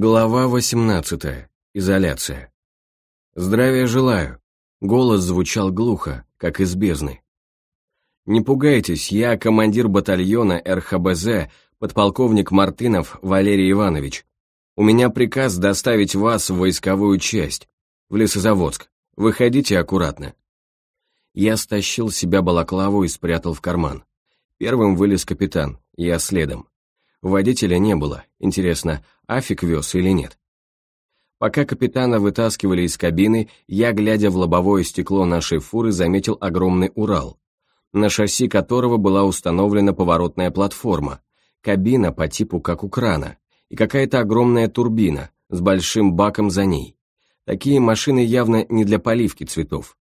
Глава 18. Изоляция. Здравия желаю. Голос звучал глухо, как из бездны. Не пугайтесь, я командир батальона РХБЗ, подполковник Мартынов Валерий Иванович. У меня приказ доставить вас в войсковую часть, в Лесозаводск. Выходите аккуратно. Я стащил себя балаклаву и спрятал в карман. Первым вылез капитан, я следом. Водителя не было, интересно, Афик вез или нет? Пока капитана вытаскивали из кабины, я, глядя в лобовое стекло нашей фуры, заметил огромный Урал, на шасси которого была установлена поворотная платформа, кабина по типу как у крана, и какая-то огромная турбина с большим баком за ней. Такие машины явно не для поливки цветов.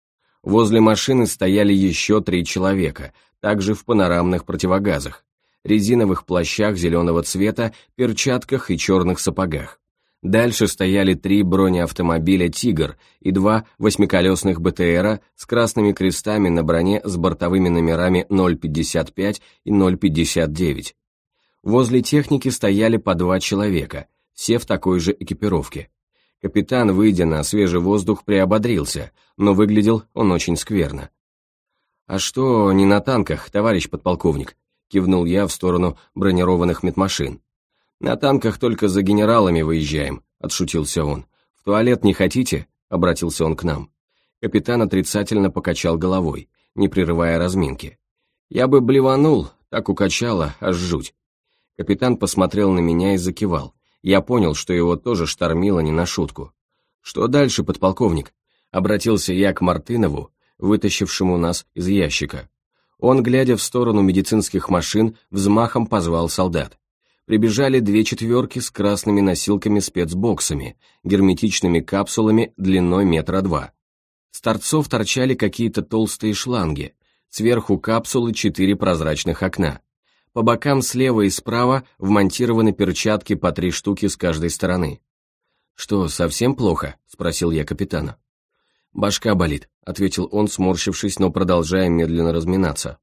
Возле машины стояли еще три человека, также в панорамных противогазах резиновых плащах зеленого цвета, перчатках и черных сапогах. Дальше стояли три бронеавтомобиля «Тигр» и два восьмиколесных БТРа с красными крестами на броне с бортовыми номерами 055 и 059. Возле техники стояли по два человека, все в такой же экипировке. Капитан, выйдя на свежий воздух, приободрился, но выглядел он очень скверно. «А что, не на танках, товарищ подполковник?» Кивнул я в сторону бронированных медмашин. «На танках только за генералами выезжаем», — отшутился он. «В туалет не хотите?» — обратился он к нам. Капитан отрицательно покачал головой, не прерывая разминки. «Я бы блеванул, так укачало, аж жуть». Капитан посмотрел на меня и закивал. Я понял, что его тоже штормило не на шутку. «Что дальше, подполковник?» Обратился я к Мартынову, вытащившему нас из ящика. Он, глядя в сторону медицинских машин, взмахом позвал солдат. Прибежали две четверки с красными носилками-спецбоксами, герметичными капсулами длиной метра два. С торцов торчали какие-то толстые шланги, сверху капсулы четыре прозрачных окна. По бокам слева и справа вмонтированы перчатки по три штуки с каждой стороны. «Что, совсем плохо?» – спросил я капитана. «Башка болит», — ответил он, сморщившись, но продолжая медленно разминаться.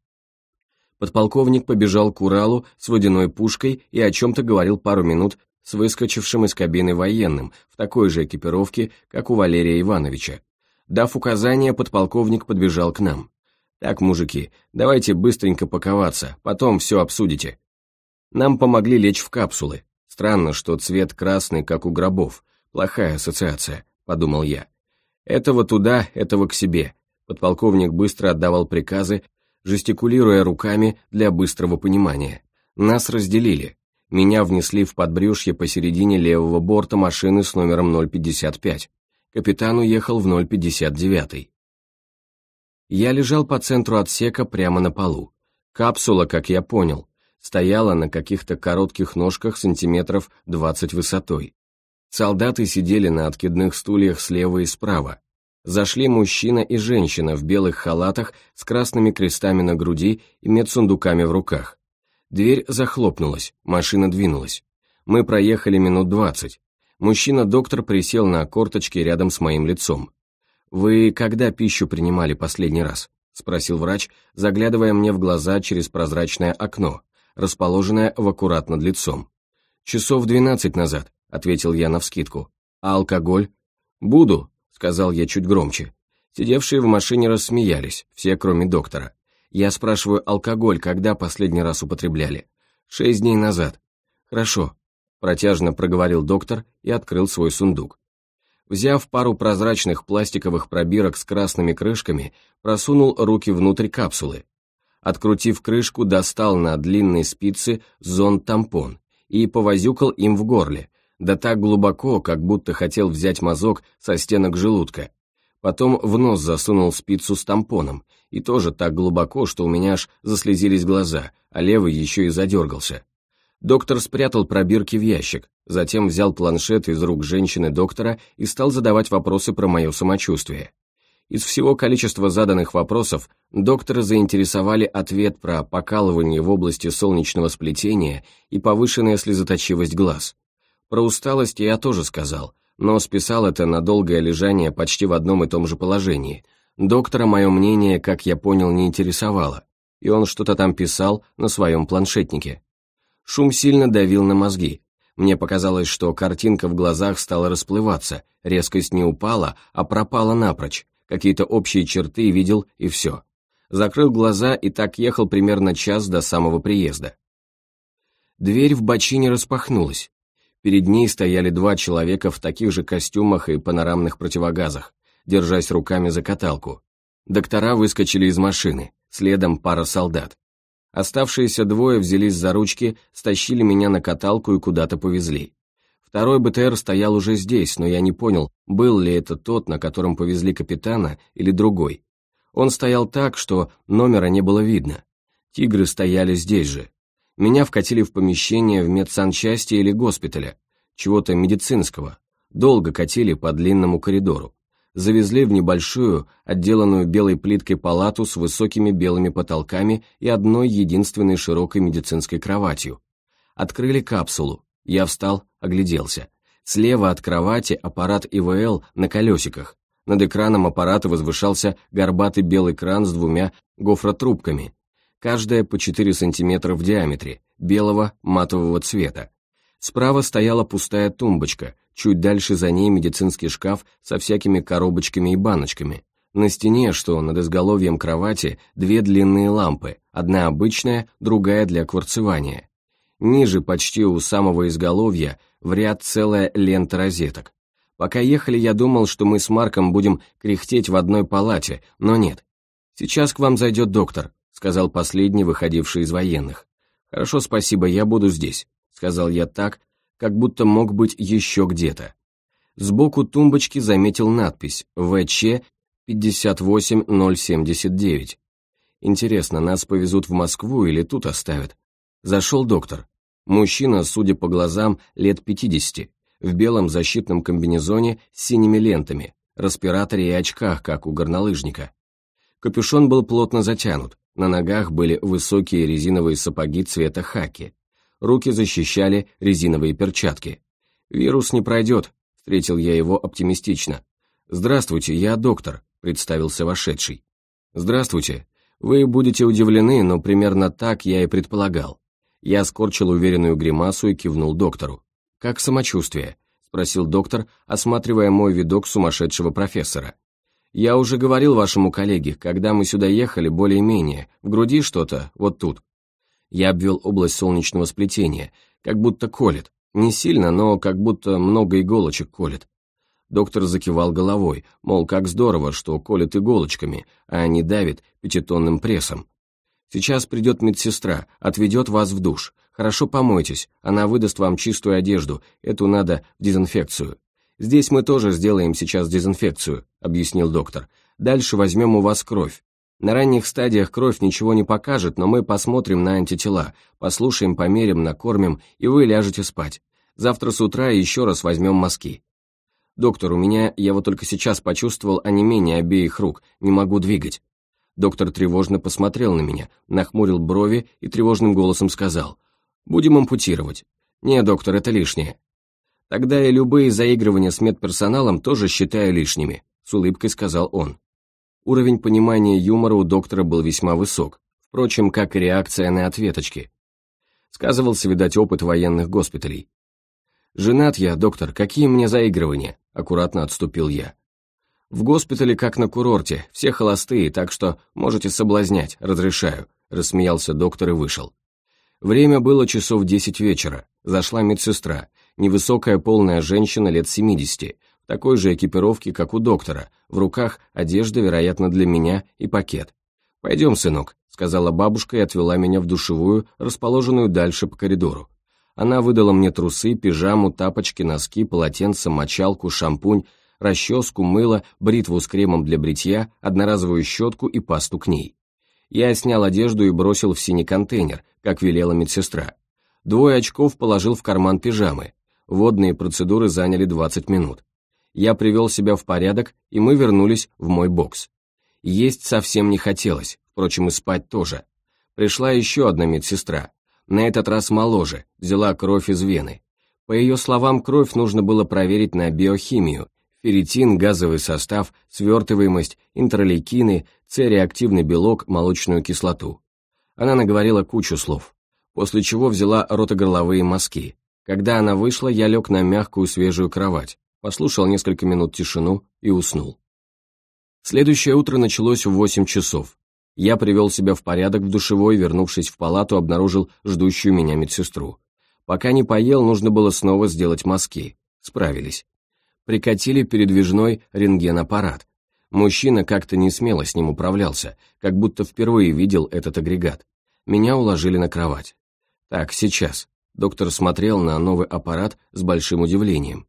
Подполковник побежал к Уралу с водяной пушкой и о чем-то говорил пару минут с выскочившим из кабины военным, в такой же экипировке, как у Валерия Ивановича. Дав указание, подполковник подбежал к нам. «Так, мужики, давайте быстренько паковаться, потом все обсудите». Нам помогли лечь в капсулы. Странно, что цвет красный, как у гробов. Плохая ассоциация, подумал я. Этого туда, этого к себе. Подполковник быстро отдавал приказы, жестикулируя руками для быстрого понимания. Нас разделили. Меня внесли в подбрюшье посередине левого борта машины с номером 055. Капитан уехал в 059. Я лежал по центру отсека прямо на полу. Капсула, как я понял, стояла на каких-то коротких ножках сантиметров 20 высотой. Солдаты сидели на откидных стульях слева и справа. Зашли мужчина и женщина в белых халатах с красными крестами на груди и медсундуками в руках. Дверь захлопнулась, машина двинулась. Мы проехали минут двадцать. Мужчина-доктор присел на корточки рядом с моим лицом. «Вы когда пищу принимали последний раз?» — спросил врач, заглядывая мне в глаза через прозрачное окно, расположенное в аккурат над лицом. «Часов двенадцать назад», — ответил я навскидку. «А алкоголь?» «Буду», — сказал я чуть громче. Сидевшие в машине рассмеялись, все кроме доктора. Я спрашиваю, алкоголь когда последний раз употребляли? Шесть дней назад. Хорошо, протяжно проговорил доктор и открыл свой сундук. Взяв пару прозрачных пластиковых пробирок с красными крышками, просунул руки внутрь капсулы. Открутив крышку, достал на длинной спице зонд-тампон и повозюкал им в горле, да так глубоко, как будто хотел взять мазок со стенок желудка. Потом в нос засунул спицу с тампоном, и тоже так глубоко, что у меня аж заслезились глаза, а левый еще и задергался. Доктор спрятал пробирки в ящик, затем взял планшет из рук женщины-доктора и стал задавать вопросы про мое самочувствие. Из всего количества заданных вопросов доктора заинтересовали ответ про покалывание в области солнечного сплетения и повышенная слезоточивость глаз. Про усталость я тоже сказал, но списал это на долгое лежание почти в одном и том же положении. Доктора мое мнение, как я понял, не интересовало, и он что-то там писал на своем планшетнике. Шум сильно давил на мозги. Мне показалось, что картинка в глазах стала расплываться, резкость не упала, а пропала напрочь, какие-то общие черты видел и все. Закрыл глаза и так ехал примерно час до самого приезда. Дверь в бочине распахнулась. Перед ней стояли два человека в таких же костюмах и панорамных противогазах, держась руками за каталку. Доктора выскочили из машины, следом пара солдат. Оставшиеся двое взялись за ручки, стащили меня на каталку и куда-то повезли. Второй БТР стоял уже здесь, но я не понял, был ли это тот, на котором повезли капитана, или другой. Он стоял так, что номера не было видно. Тигры стояли здесь же. Меня вкатили в помещение в медсанчасти или госпиталя, чего-то медицинского. Долго катили по длинному коридору завезли в небольшую, отделанную белой плиткой палату с высокими белыми потолками и одной единственной широкой медицинской кроватью. Открыли капсулу. Я встал, огляделся. Слева от кровати аппарат ИВЛ на колесиках. Над экраном аппарата возвышался горбатый белый кран с двумя гофротрубками, каждая по 4 сантиметра в диаметре, белого матового цвета. Справа стояла пустая тумбочка, чуть дальше за ней медицинский шкаф со всякими коробочками и баночками. На стене, что над изголовьем кровати, две длинные лампы, одна обычная, другая для кварцевания. Ниже, почти у самого изголовья, в ряд целая лента розеток. Пока ехали, я думал, что мы с Марком будем кряхтеть в одной палате, но нет. «Сейчас к вам зайдет доктор», — сказал последний, выходивший из военных. «Хорошо, спасибо, я буду здесь» сказал я так, как будто мог быть еще где-то. Сбоку тумбочки заметил надпись «ВЧ 58079». Интересно, нас повезут в Москву или тут оставят? Зашел доктор. Мужчина, судя по глазам, лет 50, в белом защитном комбинезоне с синими лентами, респираторе и очках, как у горнолыжника. Капюшон был плотно затянут, на ногах были высокие резиновые сапоги цвета хаки руки защищали резиновые перчатки. «Вирус не пройдет», — встретил я его оптимистично. «Здравствуйте, я доктор», — представился вошедший. «Здравствуйте. Вы будете удивлены, но примерно так я и предполагал». Я скорчил уверенную гримасу и кивнул доктору. «Как самочувствие?» — спросил доктор, осматривая мой видок сумасшедшего профессора. «Я уже говорил вашему коллеге, когда мы сюда ехали, более-менее, в груди что-то, вот тут». Я обвел область солнечного сплетения, как будто колет. Не сильно, но как будто много иголочек колет. Доктор закивал головой, мол, как здорово, что колет иголочками, а не давит пятитонным прессом. Сейчас придет медсестра, отведет вас в душ. Хорошо помойтесь, она выдаст вам чистую одежду, эту надо в дезинфекцию. Здесь мы тоже сделаем сейчас дезинфекцию, объяснил доктор. Дальше возьмем у вас кровь. На ранних стадиях кровь ничего не покажет, но мы посмотрим на антитела, послушаем, померим, накормим, и вы ляжете спать. Завтра с утра еще раз возьмем мазки. Доктор, у меня, я вот только сейчас почувствовал онемение обеих рук, не могу двигать. Доктор тревожно посмотрел на меня, нахмурил брови и тревожным голосом сказал, «Будем ампутировать». «Не, доктор, это лишнее». «Тогда и любые заигрывания с медперсоналом тоже считаю лишними», с улыбкой сказал он. Уровень понимания юмора у доктора был весьма высок, впрочем, как и реакция на ответочки. Сказывался, видать, опыт военных госпиталей. «Женат я, доктор, какие мне заигрывания?» – аккуратно отступил я. «В госпитале, как на курорте, все холостые, так что можете соблазнять, разрешаю», – рассмеялся доктор и вышел. Время было часов десять вечера. Зашла медсестра, невысокая полная женщина лет семидесяти, такой же экипировки, как у доктора, в руках одежда, вероятно, для меня и пакет. «Пойдем, сынок», — сказала бабушка и отвела меня в душевую, расположенную дальше по коридору. Она выдала мне трусы, пижаму, тапочки, носки, полотенце, мочалку, шампунь, расческу, мыло, бритву с кремом для бритья, одноразовую щетку и пасту к ней. Я снял одежду и бросил в синий контейнер, как велела медсестра. Двое очков положил в карман пижамы. Водные процедуры заняли 20 минут я привел себя в порядок, и мы вернулись в мой бокс. Есть совсем не хотелось, впрочем, и спать тоже. Пришла еще одна медсестра, на этот раз моложе, взяла кровь из вены. По ее словам, кровь нужно было проверить на биохимию, ферритин, газовый состав, свертываемость, интролейкины, С-реактивный белок, молочную кислоту. Она наговорила кучу слов, после чего взяла ротогорловые мазки. Когда она вышла, я лег на мягкую свежую кровать, послушал несколько минут тишину и уснул. Следующее утро началось в 8 часов. Я привел себя в порядок в душевой, вернувшись в палату, обнаружил ждущую меня медсестру. Пока не поел, нужно было снова сделать мазки. Справились. Прикатили передвижной рентгенаппарат. Мужчина как-то не смело с ним управлялся, как будто впервые видел этот агрегат. Меня уложили на кровать. Так, сейчас. Доктор смотрел на новый аппарат с большим удивлением.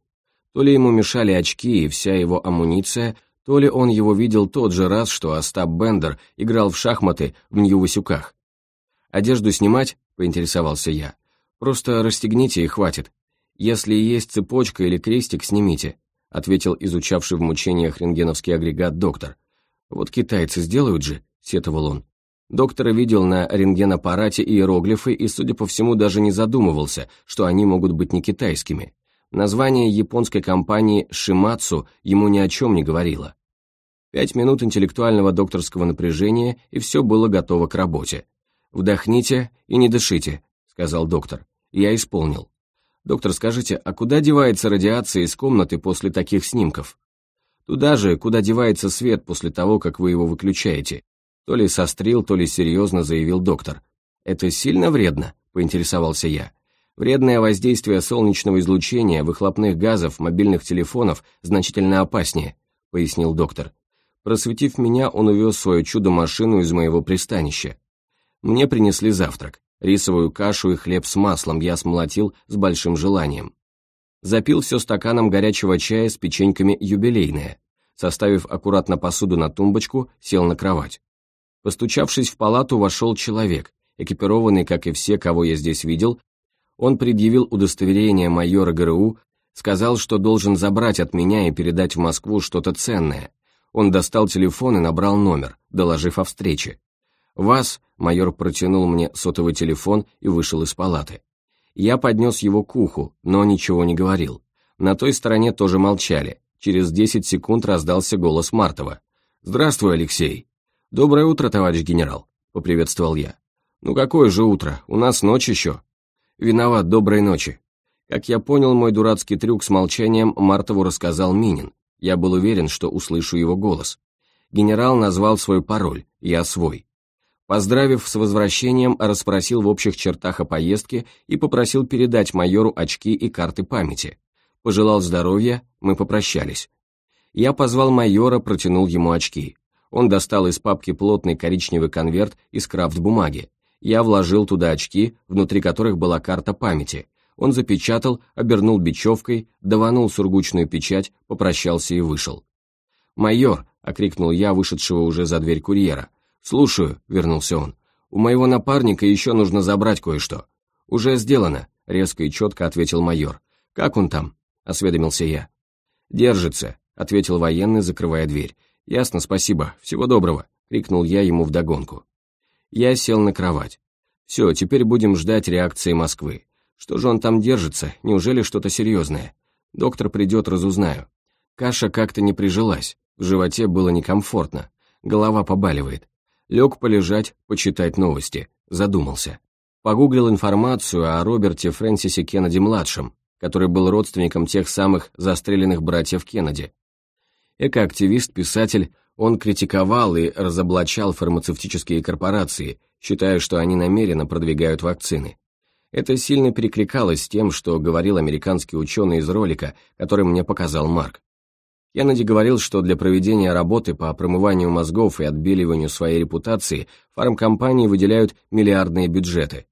То ли ему мешали очки и вся его амуниция, то ли он его видел тот же раз, что Остап Бендер играл в шахматы в Нью-Васюках. «Одежду снимать?» — поинтересовался я. «Просто расстегните и хватит. Если есть цепочка или крестик, снимите», — ответил изучавший в мучениях рентгеновский агрегат доктор. «Вот китайцы сделают же», — сетовал он. Доктор видел на рентгенаппарате иероглифы и, судя по всему, даже не задумывался, что они могут быть не китайскими. Название японской компании «Шимацу» ему ни о чем не говорило. Пять минут интеллектуального докторского напряжения, и все было готово к работе. «Вдохните и не дышите», — сказал доктор. Я исполнил. «Доктор, скажите, а куда девается радиация из комнаты после таких снимков?» «Туда же, куда девается свет после того, как вы его выключаете», то ли сострил, то ли серьезно заявил доктор. «Это сильно вредно?» — поинтересовался я. Вредное воздействие солнечного излучения, выхлопных газов, мобильных телефонов значительно опаснее, пояснил доктор. Просветив меня, он увез свою чудо-машину из моего пристанища. Мне принесли завтрак. Рисовую кашу и хлеб с маслом я смолотил с большим желанием. Запил все стаканом горячего чая с печеньками юбилейное. Составив аккуратно посуду на тумбочку, сел на кровать. Постучавшись в палату, вошел человек, экипированный, как и все, кого я здесь видел, он предъявил удостоверение майора ГРУ, сказал, что должен забрать от меня и передать в Москву что-то ценное. Он достал телефон и набрал номер, доложив о встрече. «Вас», — майор протянул мне сотовый телефон и вышел из палаты. Я поднес его к уху, но ничего не говорил. На той стороне тоже молчали. Через 10 секунд раздался голос Мартова. «Здравствуй, Алексей». «Доброе утро, товарищ генерал», — поприветствовал я. «Ну какое же утро? У нас ночь еще», «Виноват, доброй ночи». Как я понял, мой дурацкий трюк с молчанием Мартову рассказал Минин. Я был уверен, что услышу его голос. Генерал назвал свой пароль, я свой. Поздравив с возвращением, расспросил в общих чертах о поездке и попросил передать майору очки и карты памяти. Пожелал здоровья, мы попрощались. Я позвал майора, протянул ему очки. Он достал из папки плотный коричневый конверт из крафт-бумаги, я вложил туда очки, внутри которых была карта памяти. Он запечатал, обернул бечевкой, даванул сургучную печать, попрощался и вышел. «Майор!» — окрикнул я, вышедшего уже за дверь курьера. «Слушаю», — вернулся он. «У моего напарника еще нужно забрать кое-что». «Уже сделано», — резко и четко ответил майор. «Как он там?» — осведомился я. «Держится», — ответил военный, закрывая дверь. «Ясно, спасибо. Всего доброго», — крикнул я ему вдогонку. Я сел на кровать. Все, теперь будем ждать реакции Москвы. Что же он там держится? Неужели что-то серьезное? Доктор придет, разузнаю. Каша как-то не прижилась, в животе было некомфортно, голова побаливает. Лег полежать, почитать новости, задумался. Погуглил информацию о Роберте Фрэнсисе Кеннеди-младшем, который был родственником тех самых застреленных братьев Кеннеди. Экоактивист, писатель, он критиковал и разоблачал фармацевтические корпорации, считая, что они намеренно продвигают вакцины. Это сильно перекликалось с тем, что говорил американский ученый из ролика, который мне показал Марк. Кеннеди говорил, что для проведения работы по промыванию мозгов и отбеливанию своей репутации фармкомпании выделяют миллиардные бюджеты.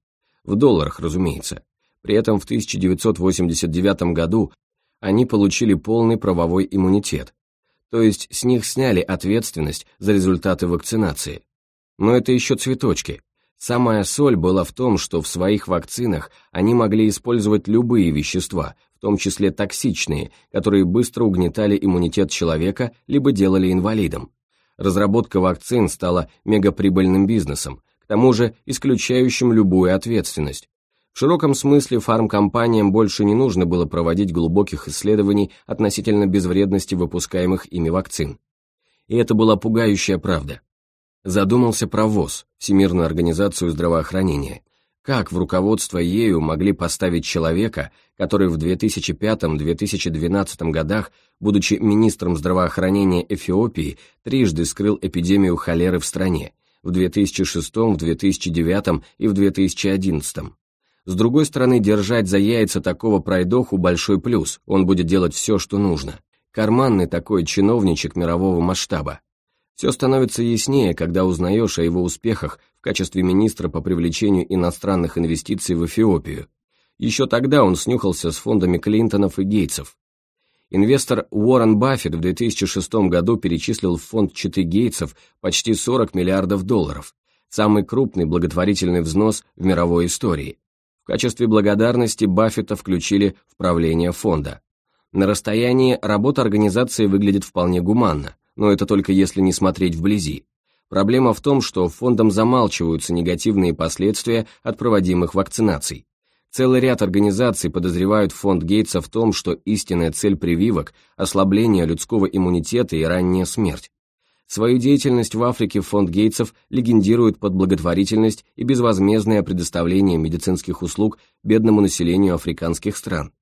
В долларах, разумеется. При этом в 1989 году они получили полный правовой иммунитет, то есть с них сняли ответственность за результаты вакцинации. Но это еще цветочки. Самая соль была в том, что в своих вакцинах они могли использовать любые вещества, в том числе токсичные, которые быстро угнетали иммунитет человека либо делали инвалидом. Разработка вакцин стала мегаприбыльным бизнесом, к тому же исключающим любую ответственность, в широком смысле фармкомпаниям больше не нужно было проводить глубоких исследований относительно безвредности выпускаемых ими вакцин. И это была пугающая правда. Задумался про ВОЗ, Всемирную организацию здравоохранения. Как в руководство ею могли поставить человека, который в 2005-2012 годах, будучи министром здравоохранения Эфиопии, трижды скрыл эпидемию холеры в стране, в 2006, в 2009 и в 2011. С другой стороны, держать за яйца такого пройдоху большой плюс, он будет делать все, что нужно. Карманный такой чиновничек мирового масштаба. Все становится яснее, когда узнаешь о его успехах в качестве министра по привлечению иностранных инвестиций в Эфиопию. Еще тогда он снюхался с фондами Клинтонов и Гейтсов. Инвестор Уоррен Баффет в 2006 году перечислил в фонд Читы Гейтсов почти 40 миллиардов долларов, самый крупный благотворительный взнос в мировой истории. В качестве благодарности Баффета включили в правление фонда. На расстоянии работа организации выглядит вполне гуманно, но это только если не смотреть вблизи. Проблема в том, что фондом замалчиваются негативные последствия от проводимых вакцинаций. Целый ряд организаций подозревают фонд Гейтса в том, что истинная цель прививок – ослабление людского иммунитета и ранняя смерть. Свою деятельность в Африке фонд Гейтсов легендирует под благотворительность и безвозмездное предоставление медицинских услуг бедному населению африканских стран.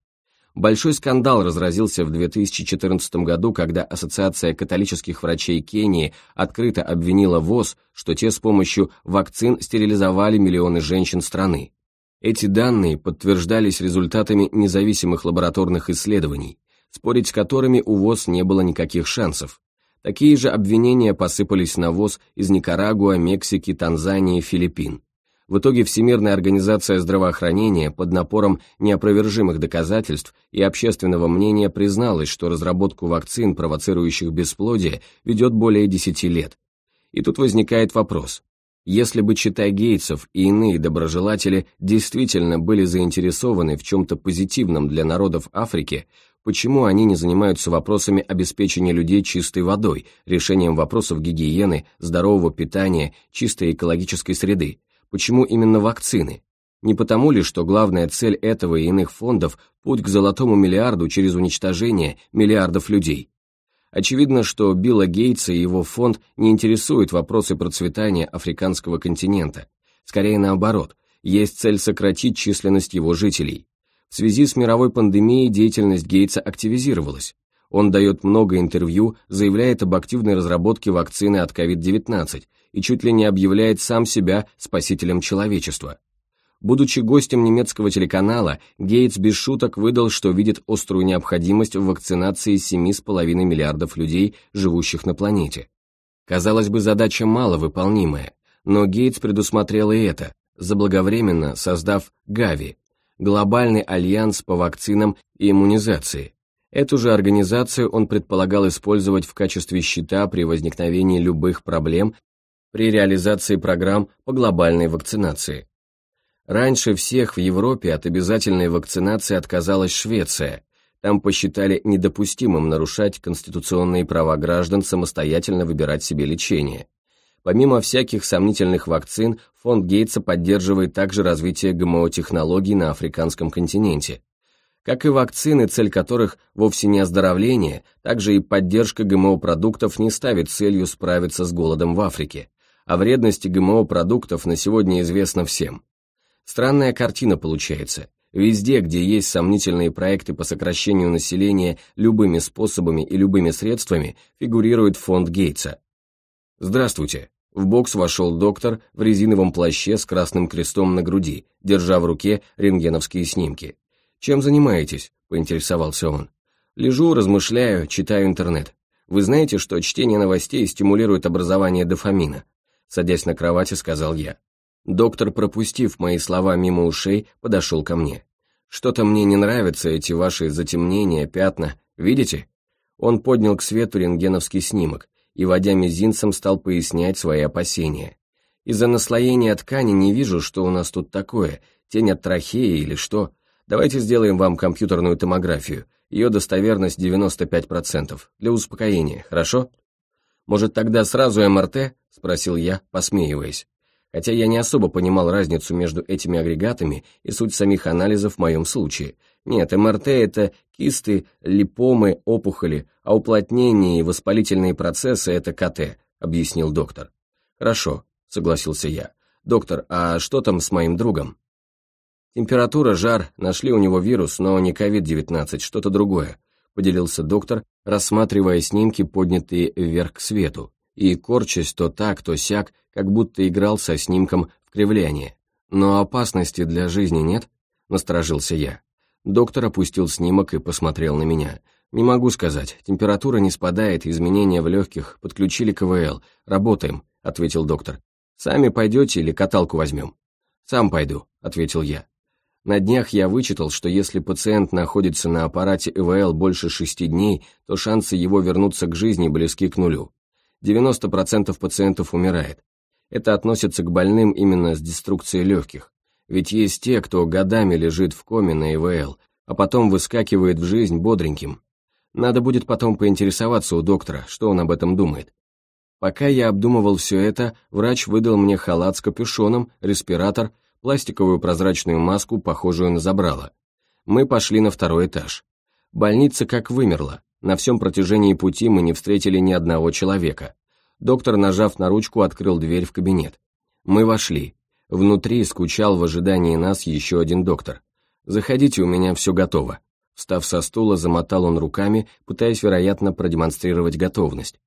Большой скандал разразился в 2014 году, когда Ассоциация католических врачей Кении открыто обвинила ВОЗ, что те с помощью вакцин стерилизовали миллионы женщин страны. Эти данные подтверждались результатами независимых лабораторных исследований, спорить с которыми у ВОЗ не было никаких шансов. Такие же обвинения посыпались на ВОЗ из Никарагуа, Мексики, Танзании, Филиппин. В итоге Всемирная организация здравоохранения под напором неопровержимых доказательств и общественного мнения призналась, что разработку вакцин, провоцирующих бесплодие, ведет более 10 лет. И тут возникает вопрос. Если бы Читай Гейтсов и иные доброжелатели действительно были заинтересованы в чем-то позитивном для народов Африки, почему они не занимаются вопросами обеспечения людей чистой водой, решением вопросов гигиены, здорового питания, чистой экологической среды, Почему именно вакцины? Не потому ли, что главная цель этого и иных фондов – путь к золотому миллиарду через уничтожение миллиардов людей? Очевидно, что Билла Гейтса и его фонд не интересуют вопросы процветания африканского континента. Скорее наоборот, есть цель сократить численность его жителей. В связи с мировой пандемией деятельность Гейтса активизировалась. Он дает много интервью, заявляет об активной разработке вакцины от COVID-19 и чуть ли не объявляет сам себя спасителем человечества. Будучи гостем немецкого телеканала, Гейтс без шуток выдал, что видит острую необходимость в вакцинации 7,5 миллиардов людей, живущих на планете. Казалось бы, задача маловыполнимая, но Гейтс предусмотрел и это, заблаговременно создав ГАВИ – Глобальный альянс по вакцинам и иммунизации, Эту же организацию он предполагал использовать в качестве щита при возникновении любых проблем при реализации программ по глобальной вакцинации. Раньше всех в Европе от обязательной вакцинации отказалась Швеция. Там посчитали недопустимым нарушать конституционные права граждан самостоятельно выбирать себе лечение. Помимо всяких сомнительных вакцин, фонд Гейтса поддерживает также развитие ГМО-технологий на африканском континенте как и вакцины, цель которых вовсе не оздоровление, также и поддержка ГМО-продуктов не ставит целью справиться с голодом в Африке, а вредности ГМО-продуктов на сегодня известно всем. Странная картина получается. Везде, где есть сомнительные проекты по сокращению населения любыми способами и любыми средствами, фигурирует фонд Гейтса. Здравствуйте. В бокс вошел доктор в резиновом плаще с красным крестом на груди, держа в руке рентгеновские снимки. «Чем занимаетесь?» – поинтересовался он. «Лежу, размышляю, читаю интернет. Вы знаете, что чтение новостей стимулирует образование дофамина?» Садясь на кровати, сказал я. Доктор, пропустив мои слова мимо ушей, подошел ко мне. «Что-то мне не нравятся эти ваши затемнения, пятна. Видите?» Он поднял к свету рентгеновский снимок и, водя мизинцем, стал пояснять свои опасения. «Из-за наслоения ткани не вижу, что у нас тут такое, тень от трахеи или что. Давайте сделаем вам компьютерную томографию. Ее достоверность 95%. Для успокоения, хорошо? Может, тогда сразу МРТ? Спросил я, посмеиваясь. Хотя я не особо понимал разницу между этими агрегатами и суть самих анализов в моем случае. Нет, МРТ – это кисты, липомы, опухоли, а уплотнение и воспалительные процессы – это КТ, объяснил доктор. Хорошо, согласился я. Доктор, а что там с моим другом? Температура, жар, нашли у него вирус, но не COVID-19, что-то другое, поделился доктор, рассматривая снимки, поднятые вверх к свету, и корчась то так, то сяк, как будто играл со снимком в кривляние. Но опасности для жизни нет? Насторожился я. Доктор опустил снимок и посмотрел на меня. «Не могу сказать. Температура не спадает, изменения в легких. Подключили КВЛ. Работаем», — ответил доктор. «Сами пойдете или каталку возьмем?» «Сам пойду», — ответил я. На днях я вычитал, что если пациент находится на аппарате ИВЛ больше шести дней, то шансы его вернуться к жизни близки к нулю. 90% пациентов умирает. Это относится к больным именно с деструкцией легких. Ведь есть те, кто годами лежит в коме на ИВЛ, а потом выскакивает в жизнь бодреньким. Надо будет потом поинтересоваться у доктора, что он об этом думает. Пока я обдумывал все это, врач выдал мне халат с капюшоном, респиратор, пластиковую прозрачную маску, похожую на забрало. Мы пошли на второй этаж. Больница как вымерла. На всем протяжении пути мы не встретили ни одного человека. Доктор, нажав на ручку, открыл дверь в кабинет. Мы вошли. Внутри скучал в ожидании нас еще один доктор. «Заходите, у меня все готово». Встав со стула, замотал он руками, пытаясь, вероятно, продемонстрировать готовность.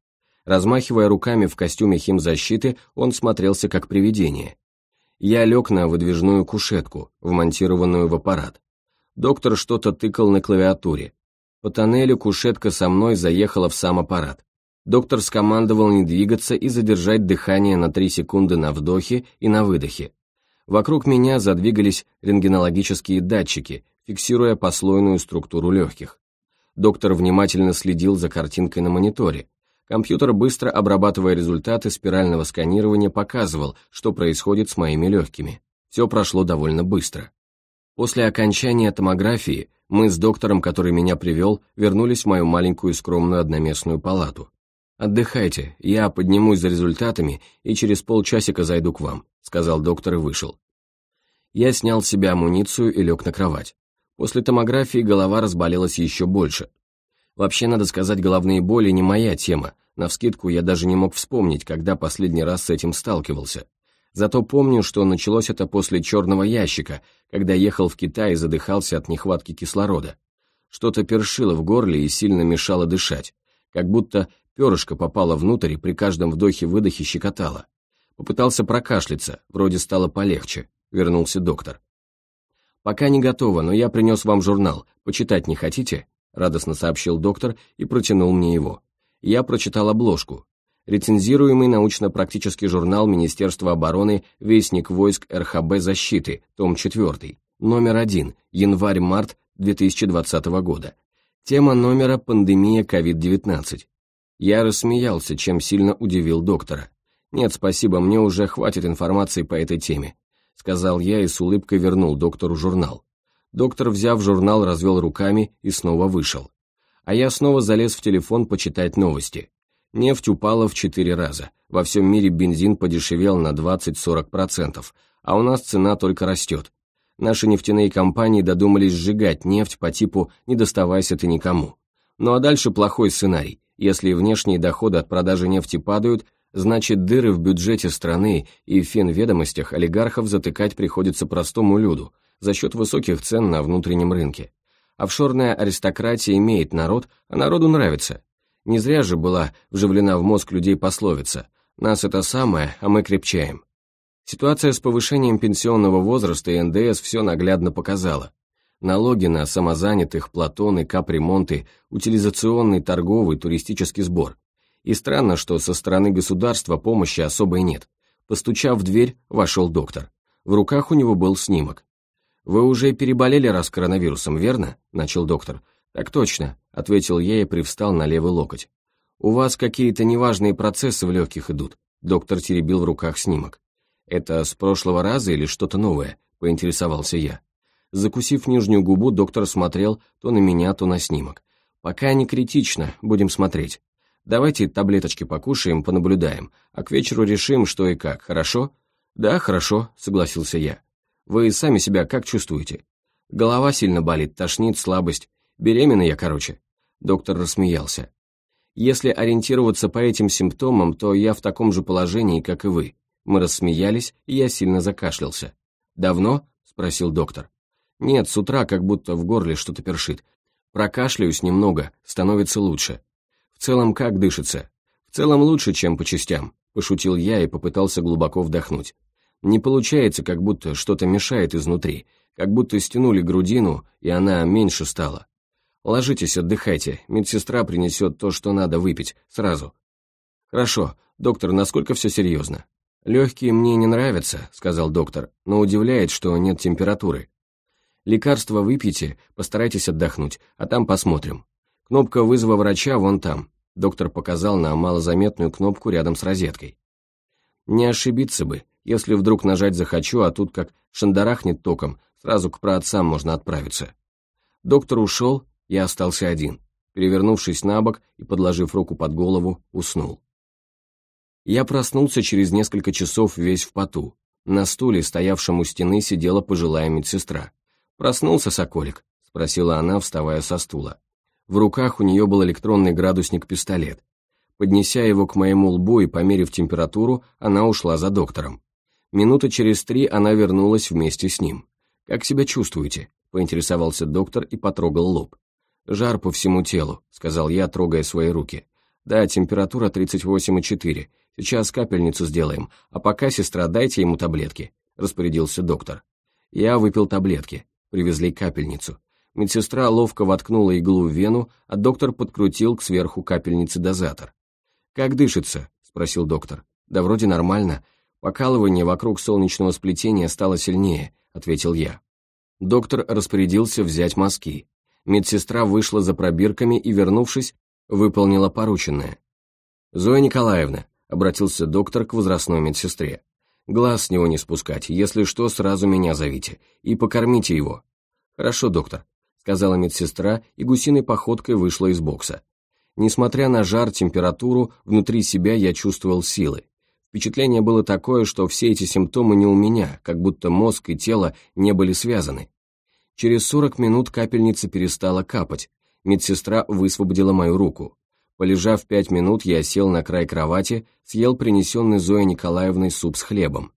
Размахивая руками в костюме химзащиты, он смотрелся как привидение. Я лег на выдвижную кушетку, вмонтированную в аппарат. Доктор что-то тыкал на клавиатуре. По тоннелю кушетка со мной заехала в сам аппарат. Доктор скомандовал не двигаться и задержать дыхание на 3 секунды на вдохе и на выдохе. Вокруг меня задвигались рентгенологические датчики, фиксируя послойную структуру легких. Доктор внимательно следил за картинкой на мониторе. Компьютер, быстро обрабатывая результаты спирального сканирования, показывал, что происходит с моими легкими. Все прошло довольно быстро. После окончания томографии мы с доктором, который меня привел, вернулись в мою маленькую скромную одноместную палату. «Отдыхайте, я поднимусь за результатами и через полчасика зайду к вам», сказал доктор и вышел. Я снял с себя амуницию и лег на кровать. После томографии голова разболелась еще больше. Вообще, надо сказать, головные боли не моя тема, навскидку я даже не мог вспомнить, когда последний раз с этим сталкивался. Зато помню, что началось это после черного ящика, когда ехал в Китай и задыхался от нехватки кислорода. Что-то першило в горле и сильно мешало дышать, как будто перышко попало внутрь и при каждом вдохе-выдохе щекотало. Попытался прокашляться, вроде стало полегче, вернулся доктор. «Пока не готово, но я принес вам журнал. Почитать не хотите?» — радостно сообщил доктор и протянул мне его. Я прочитал обложку. Рецензируемый научно-практический журнал Министерства обороны «Вестник войск РХБ защиты», том 4, номер 1, январь-март 2020 года. Тема номера «Пандемия COVID-19». Я рассмеялся, чем сильно удивил доктора. «Нет, спасибо, мне уже хватит информации по этой теме сказал я и с улыбкой вернул доктору журнал. Доктор, взяв журнал, развел руками и снова вышел. А я снова залез в телефон почитать новости. Нефть упала в четыре раза. Во всем мире бензин подешевел на 20-40%, а у нас цена только растет. Наши нефтяные компании додумались сжигать нефть по типу «не доставайся ты никому». Ну а дальше плохой сценарий. Если внешние доходы от продажи нефти падают, Значит, дыры в бюджете страны и в финведомостях олигархов затыкать приходится простому люду за счет высоких цен на внутреннем рынке. Офшорная аристократия имеет народ, а народу нравится. Не зря же была вживлена в мозг людей пословица «нас это самое, а мы крепчаем». Ситуация с повышением пенсионного возраста и НДС все наглядно показала. Налоги на самозанятых, платоны, капремонты, утилизационный, торговый, туристический сбор. И странно, что со стороны государства помощи особой нет. Постучав в дверь, вошел доктор. В руках у него был снимок. «Вы уже переболели раз коронавирусом, верно?» – начал доктор. «Так точно», – ответил я и привстал на левый локоть. «У вас какие-то неважные процессы в легких идут», – доктор теребил в руках снимок. «Это с прошлого раза или что-то новое?» – поинтересовался я. Закусив нижнюю губу, доктор смотрел то на меня, то на снимок. «Пока не критично, будем смотреть». Давайте таблеточки покушаем, понаблюдаем, а к вечеру решим, что и как, хорошо?» «Да, хорошо», — согласился я. «Вы сами себя как чувствуете?» «Голова сильно болит, тошнит, слабость. Беременна я, короче». Доктор рассмеялся. «Если ориентироваться по этим симптомам, то я в таком же положении, как и вы». Мы рассмеялись, и я сильно закашлялся. «Давно?» — спросил доктор. «Нет, с утра как будто в горле что-то першит. Прокашляюсь немного, становится лучше. В целом как дышится? В целом лучше, чем по частям», — пошутил я и попытался глубоко вдохнуть. Не получается, как будто что-то мешает изнутри, как будто стянули грудину, и она меньше стала. Ложитесь, отдыхайте, медсестра принесет то, что надо выпить, сразу. Хорошо, доктор, насколько все серьезно? Легкие мне не нравятся, сказал доктор, но удивляет, что нет температуры. Лекарство выпейте, постарайтесь отдохнуть, а там посмотрим. Кнопка вызова врача вон там. Доктор показал на малозаметную кнопку рядом с розеткой. Не ошибиться бы, если вдруг нажать захочу, а тут как шандарахнет током, сразу к праотцам можно отправиться. Доктор ушел, я остался один. Перевернувшись на бок и подложив руку под голову, уснул. Я проснулся через несколько часов весь в поту. На стуле, стоявшем у стены, сидела пожилая медсестра. «Проснулся, Соколик?» — спросила она, вставая со стула. В руках у нее был электронный градусник-пистолет. Поднеся его к моему лбу и померив температуру, она ушла за доктором. Минуты через три она вернулась вместе с ним. «Как себя чувствуете?» — поинтересовался доктор и потрогал лоб. «Жар по всему телу», — сказал я, трогая свои руки. «Да, температура 38,4. Сейчас капельницу сделаем, а пока, сестра, дайте ему таблетки», — распорядился доктор. Я выпил таблетки, привезли капельницу. Медсестра ловко воткнула иглу в вену, а доктор подкрутил к сверху капельницы дозатор. «Как дышится?» — спросил доктор. «Да вроде нормально. «Покалывание вокруг солнечного сплетения стало сильнее», — ответил я. Доктор распорядился взять мазки. Медсестра вышла за пробирками и, вернувшись, выполнила порученное. «Зоя Николаевна», — обратился доктор к возрастной медсестре, «глаз с него не спускать, если что, сразу меня зовите, и покормите его». «Хорошо, доктор», — сказала медсестра и гусиной походкой вышла из бокса. Несмотря на жар, температуру, внутри себя я чувствовал силы. Впечатление было такое, что все эти симптомы не у меня, как будто мозг и тело не были связаны. Через 40 минут капельница перестала капать, медсестра высвободила мою руку. Полежав пять минут, я сел на край кровати, съел принесенный Зоей Николаевной суп с хлебом.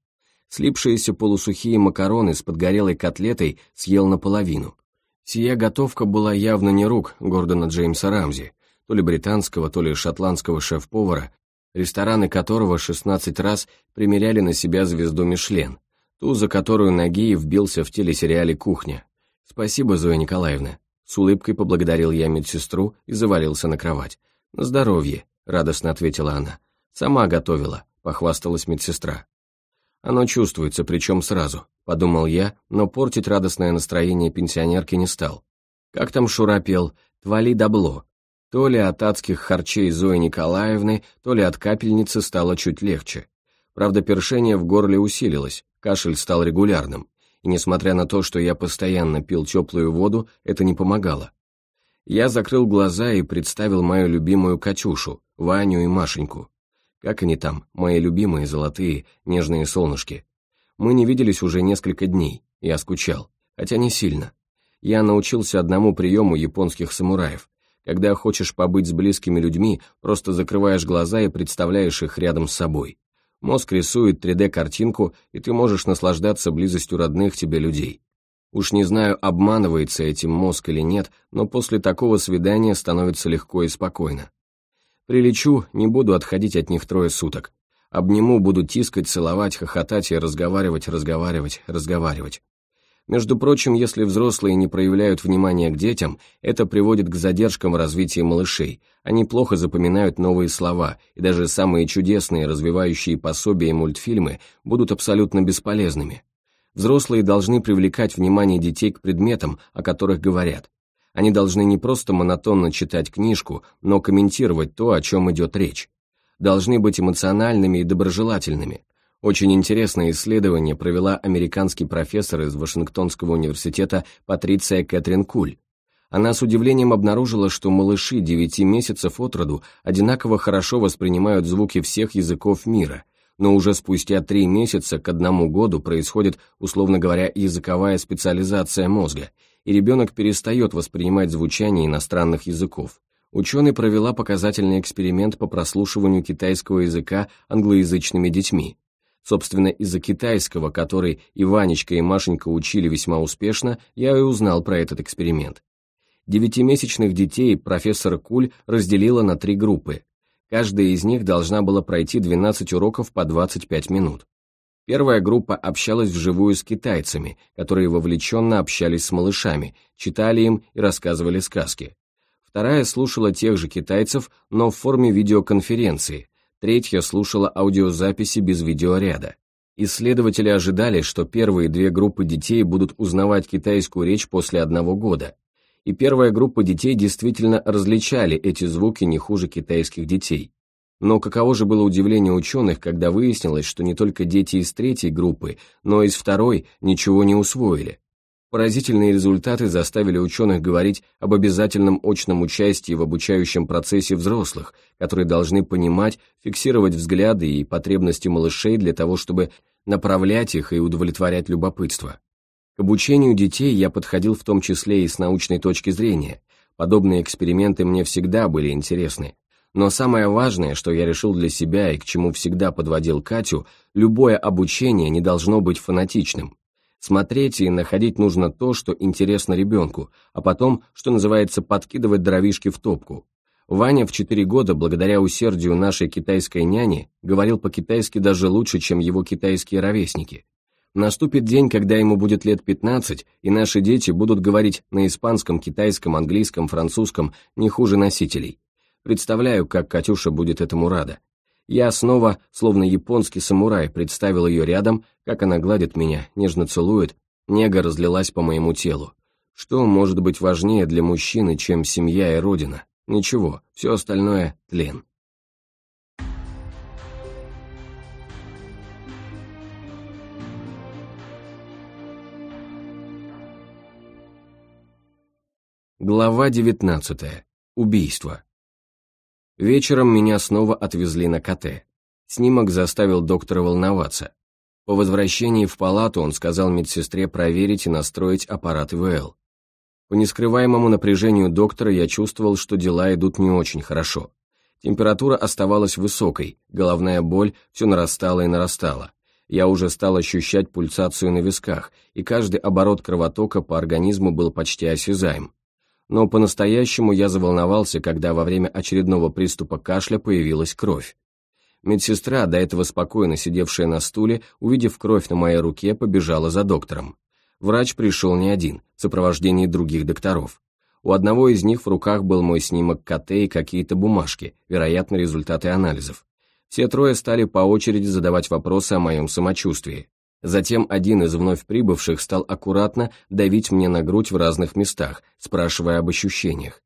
Слипшиеся полусухие макароны с подгорелой котлетой съел наполовину. Сия готовка была явно не рук Гордона Джеймса Рамзи, то ли британского, то ли шотландского шеф-повара, рестораны которого 16 раз примеряли на себя звезду Мишлен, ту, за которую Нагиев бился в телесериале «Кухня». «Спасибо, Зоя Николаевна». С улыбкой поблагодарил я медсестру и завалился на кровать. «На здоровье», — радостно ответила она. «Сама готовила», — похвасталась медсестра. «Оно чувствуется, причем сразу», — подумал я, но портить радостное настроение пенсионерки не стал. Как там Шура пел «Твали добло», то ли от адских харчей Зои Николаевны, то ли от капельницы стало чуть легче. Правда, першение в горле усилилось, кашель стал регулярным, и несмотря на то, что я постоянно пил теплую воду, это не помогало. Я закрыл глаза и представил мою любимую Катюшу, Ваню и Машеньку. Как они там, мои любимые золотые, нежные солнышки. Мы не виделись уже несколько дней, я скучал, хотя не сильно. Я научился одному приему японских самураев, когда хочешь побыть с близкими людьми, просто закрываешь глаза и представляешь их рядом с собой. Мозг рисует 3D-картинку, и ты можешь наслаждаться близостью родных тебе людей. Уж не знаю, обманывается этим мозг или нет, но после такого свидания становится легко и спокойно. Прилечу, не буду отходить от них трое суток. Обниму, буду тискать, целовать, хохотать и разговаривать, разговаривать, разговаривать. Между прочим, если взрослые не проявляют внимания к детям, это приводит к задержкам в развитии малышей. Они плохо запоминают новые слова, и даже самые чудесные развивающие пособия и мультфильмы будут абсолютно бесполезными. Взрослые должны привлекать внимание детей к предметам, о которых говорят. Они должны не просто монотонно читать книжку, но комментировать то, о чем идет речь. Должны быть эмоциональными и доброжелательными, очень интересное исследование провела американский профессор из Вашингтонского университета Патриция Кэтрин Куль. Она с удивлением обнаружила, что малыши 9 месяцев от роду одинаково хорошо воспринимают звуки всех языков мира, но уже спустя 3 месяца к одному году происходит, условно говоря, языковая специализация мозга, и ребенок перестает воспринимать звучание иностранных языков. Ученый провела показательный эксперимент по прослушиванию китайского языка англоязычными детьми. Собственно, из-за китайского, который и Ванечка, и Машенька учили весьма успешно, я и узнал про этот эксперимент. Девятимесячных детей профессор Куль разделила на три группы. Каждая из них должна была пройти 12 уроков по 25 минут. Первая группа общалась вживую с китайцами, которые вовлеченно общались с малышами, читали им и рассказывали сказки. Вторая слушала тех же китайцев, но в форме видеоконференции, третья слушала аудиозаписи без видеоряда. Исследователи ожидали, что первые две группы детей будут узнавать китайскую речь после одного года, и первая группа детей действительно различали эти звуки не хуже китайских детей. Но каково же было удивление ученых, когда выяснилось, что не только дети из третьей группы, но и из второй ничего не усвоили. Поразительные результаты заставили ученых говорить об обязательном очном участии в обучающем процессе взрослых, которые должны понимать, фиксировать взгляды и потребности малышей для того, чтобы направлять их и удовлетворять любопытство. К обучению детей я подходил в том числе и с научной точки зрения. Подобные эксперименты мне всегда были интересны. Но самое важное, что я решил для себя и к чему всегда подводил Катю, любое обучение не должно быть фанатичным. Смотреть и находить нужно то, что интересно ребенку, а потом, что называется, подкидывать дровишки в топку. Ваня в 4 года, благодаря усердию нашей китайской няни, говорил по-китайски даже лучше, чем его китайские ровесники. Наступит день, когда ему будет лет 15, и наши дети будут говорить на испанском, китайском, английском, французском не хуже носителей. Представляю, как Катюша будет этому рада. Я снова, словно японский самурай, представил ее рядом, как она гладит меня, нежно целует, нега разлилась по моему телу. Что может быть важнее для мужчины, чем семья и родина? Ничего, все остальное — тлен. Глава 19. Убийство. Вечером меня снова отвезли на КТ. Снимок заставил доктора волноваться. По возвращении в палату он сказал медсестре проверить и настроить аппарат ИВЛ. По нескрываемому напряжению доктора я чувствовал, что дела идут не очень хорошо. Температура оставалась высокой, головная боль все нарастала и нарастала. Я уже стал ощущать пульсацию на висках, и каждый оборот кровотока по организму был почти осязаем но по-настоящему я заволновался, когда во время очередного приступа кашля появилась кровь. Медсестра, до этого спокойно сидевшая на стуле, увидев кровь на моей руке, побежала за доктором. Врач пришел не один, в сопровождении других докторов. У одного из них в руках был мой снимок КТ и какие-то бумажки, вероятно, результаты анализов. Все трое стали по очереди задавать вопросы о моем самочувствии. Затем один из вновь прибывших стал аккуратно давить мне на грудь в разных местах, спрашивая об ощущениях.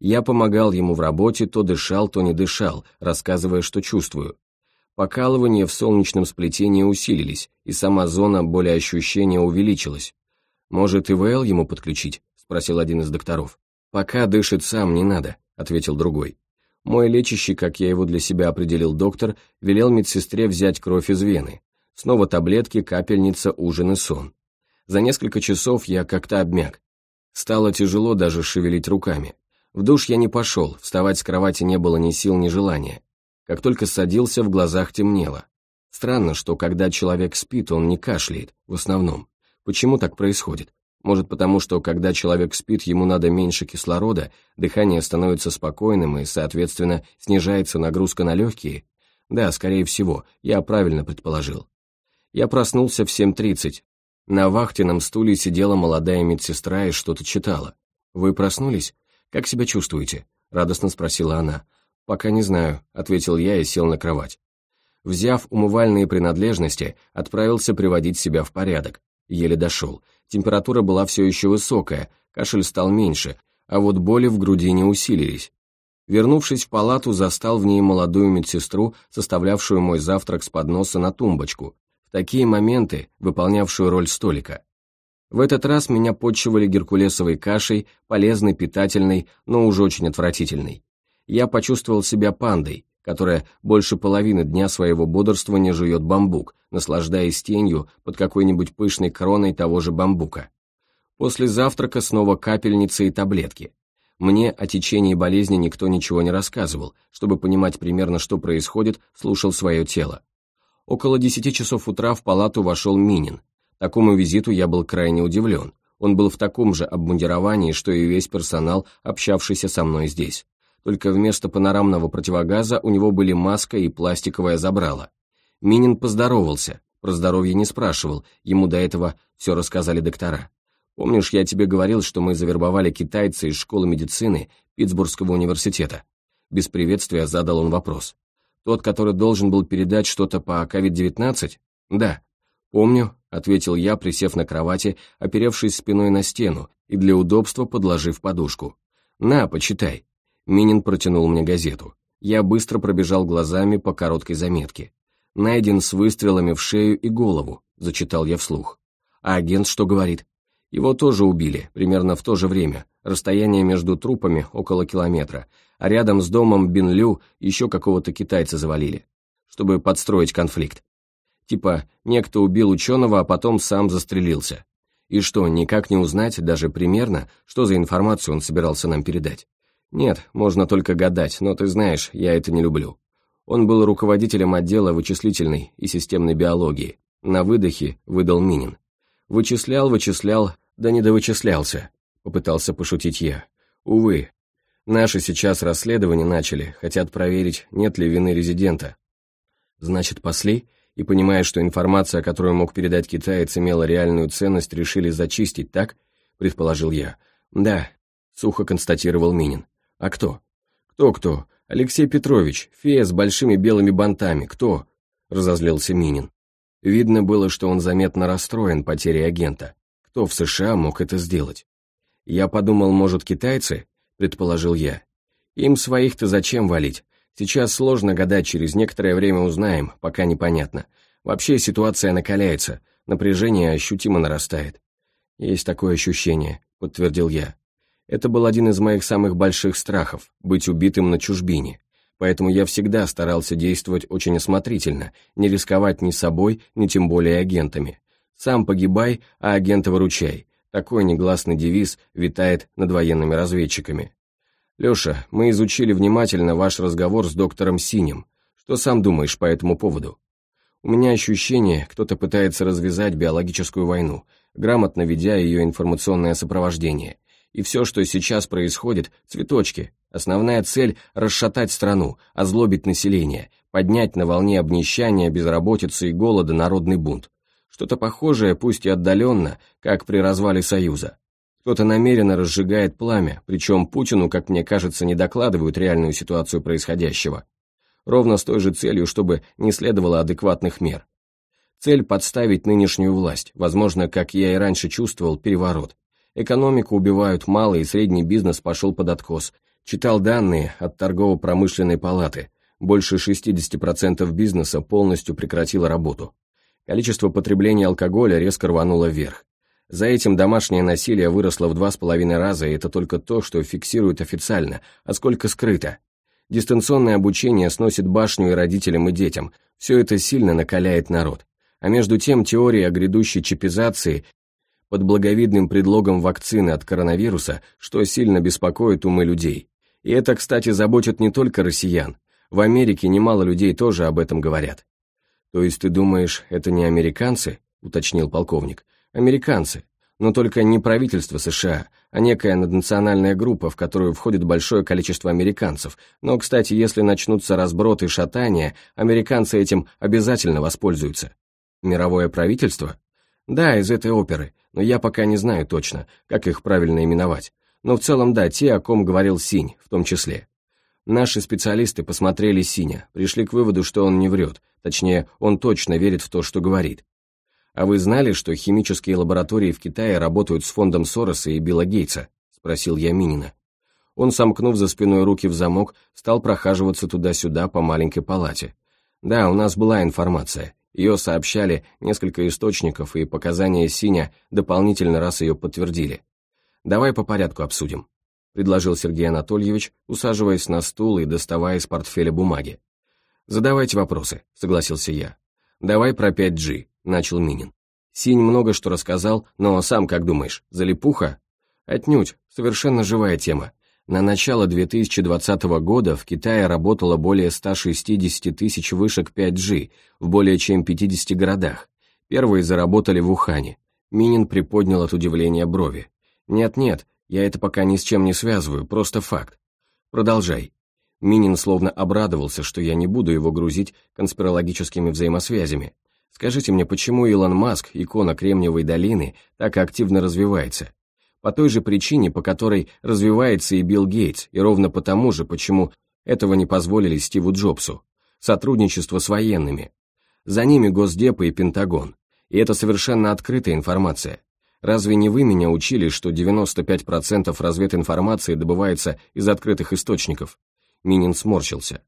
Я помогал ему в работе, то дышал, то не дышал, рассказывая, что чувствую. Покалывания в солнечном сплетении усилились, и сама зона боли ощущения увеличилась. «Может, ИВЛ ему подключить?» – спросил один из докторов. «Пока дышит сам, не надо», – ответил другой. Мой лечащий, как я его для себя определил доктор, велел медсестре взять кровь из вены. Снова таблетки, капельница, ужин и сон. За несколько часов я как-то обмяк. Стало тяжело даже шевелить руками. В душ я не пошел, вставать с кровати не было ни сил, ни желания. Как только садился, в глазах темнело. Странно, что когда человек спит, он не кашляет, в основном. Почему так происходит? Может потому, что когда человек спит, ему надо меньше кислорода, дыхание становится спокойным и, соответственно, снижается нагрузка на легкие? Да, скорее всего, я правильно предположил. Я проснулся в 7.30. На вахтенном стуле сидела молодая медсестра и что-то читала. «Вы проснулись? Как себя чувствуете?» — радостно спросила она. «Пока не знаю», — ответил я и сел на кровать. Взяв умывальные принадлежности, отправился приводить себя в порядок. Еле дошел. Температура была все еще высокая, кашель стал меньше, а вот боли в груди не усилились. Вернувшись в палату, застал в ней молодую медсестру, составлявшую мой завтрак с подноса на тумбочку, такие моменты, выполнявшую роль столика. В этот раз меня подчивали геркулесовой кашей, полезной, питательной, но уже очень отвратительной. Я почувствовал себя пандой, которая больше половины дня своего бодрствования жует бамбук, наслаждаясь тенью под какой-нибудь пышной кроной того же бамбука. После завтрака снова капельницы и таблетки. Мне о течении болезни никто ничего не рассказывал, чтобы понимать примерно, что происходит, слушал свое тело. Около десяти часов утра в палату вошел Минин. Такому визиту я был крайне удивлен. Он был в таком же обмундировании, что и весь персонал, общавшийся со мной здесь. Только вместо панорамного противогаза у него были маска и пластиковое забрало. Минин поздоровался, про здоровье не спрашивал, ему до этого все рассказали доктора. Помнишь, я тебе говорил, что мы завербовали китайца из школы медицины Питтсбургского университета? Без приветствия задал он вопрос. Тот, который должен был передать что-то по COVID-19? Да. Помню, ответил я, присев на кровати, оперевшись спиной на стену и для удобства подложив подушку. На, почитай. Минин протянул мне газету. Я быстро пробежал глазами по короткой заметке. Найден с выстрелами в шею и голову, зачитал я вслух. А агент что говорит? Его тоже убили, примерно в то же время, расстояние между трупами около километра, а рядом с домом Бинлю еще какого-то китайца завалили, чтобы подстроить конфликт. Типа, некто убил ученого, а потом сам застрелился. И что, никак не узнать, даже примерно, что за информацию он собирался нам передать? Нет, можно только гадать, но ты знаешь, я это не люблю. Он был руководителем отдела вычислительной и системной биологии. На выдохе выдал Минин. Вычислял, вычислял, да не довычислялся, попытался пошутить я. Увы, наши сейчас расследование начали, хотят проверить, нет ли вины резидента. Значит, пасли, и понимая, что информация, которую мог передать китаец, имела реальную ценность, решили зачистить, так? Предположил я. Да, сухо констатировал Минин. А кто? Кто-кто? Алексей Петрович, фея с большими белыми бантами, кто? Разозлился Минин. Видно было, что он заметно расстроен потерей агента. Кто в США мог это сделать? Я подумал, может, китайцы? Предположил я. Им своих-то зачем валить? Сейчас сложно гадать, через некоторое время узнаем, пока непонятно. Вообще ситуация накаляется, напряжение ощутимо нарастает. Есть такое ощущение, подтвердил я. Это был один из моих самых больших страхов – быть убитым на чужбине. Поэтому я всегда старался действовать очень осмотрительно, не рисковать ни собой, ни тем более агентами. Сам погибай, а агента выручай. Такой негласный девиз витает над военными разведчиками. Леша, мы изучили внимательно ваш разговор с доктором Синим. Что сам думаешь по этому поводу? У меня ощущение, кто-то пытается развязать биологическую войну, грамотно ведя ее информационное сопровождение. И все, что сейчас происходит, цветочки. Основная цель – расшатать страну, озлобить население, поднять на волне обнищания, безработицы и голода народный бунт. Что-то похожее, пусть и отдаленно, как при развале Союза. Кто-то намеренно разжигает пламя, причем Путину, как мне кажется, не докладывают реальную ситуацию происходящего. Ровно с той же целью, чтобы не следовало адекватных мер. Цель – подставить нынешнюю власть, возможно, как я и раньше чувствовал, переворот. Экономику убивают, малый и средний бизнес пошел под откос. Читал данные от торгово-промышленной палаты. Больше 60% бизнеса полностью прекратило работу количество потребления алкоголя резко рвануло вверх. За этим домашнее насилие выросло в два с половиной раза, и это только то, что фиксируют официально, а сколько скрыто. Дистанционное обучение сносит башню и родителям, и детям. Все это сильно накаляет народ. А между тем теория о грядущей чипизации под благовидным предлогом вакцины от коронавируса, что сильно беспокоит умы людей. И это, кстати, заботит не только россиян. В Америке немало людей тоже об этом говорят. «То есть ты думаешь, это не американцы?» — уточнил полковник. «Американцы. Но только не правительство США, а некая наднациональная группа, в которую входит большое количество американцев. Но, кстати, если начнутся разброты и шатания, американцы этим обязательно воспользуются». «Мировое правительство?» «Да, из этой оперы, но я пока не знаю точно, как их правильно именовать. Но в целом да, те, о ком говорил Синь, в том числе. Наши специалисты посмотрели Синя, пришли к выводу, что он не врет, точнее, он точно верит в то, что говорит. «А вы знали, что химические лаборатории в Китае работают с фондом Сороса и Билла Гейтса?» – спросил я Минина. Он, сомкнув за спиной руки в замок, стал прохаживаться туда-сюда по маленькой палате. «Да, у нас была информация. Ее сообщали несколько источников, и показания Синя дополнительно раз ее подтвердили. Давай по порядку обсудим. — предложил Сергей Анатольевич, усаживаясь на стул и доставая из портфеля бумаги. «Задавайте вопросы», — согласился я. «Давай про 5G», — начал Минин. Синь много что рассказал, но сам как думаешь, залипуха? Отнюдь, совершенно живая тема. На начало 2020 года в Китае работало более 160 тысяч вышек 5G в более чем 50 городах. Первые заработали в Ухане. Минин приподнял от удивления брови. «Нет-нет, я это пока ни с чем не связываю, просто факт. Продолжай». Минин словно обрадовался, что я не буду его грузить конспирологическими взаимосвязями. Скажите мне, почему Илон Маск, икона Кремниевой долины, так активно развивается? По той же причине, по которой развивается и Билл Гейтс, и ровно потому же, почему этого не позволили Стиву Джобсу. Сотрудничество с военными. За ними Госдепа и Пентагон. И это совершенно открытая информация. Разве не вы меня учили, что 95% развединформации добывается из открытых источников? Минин сморщился.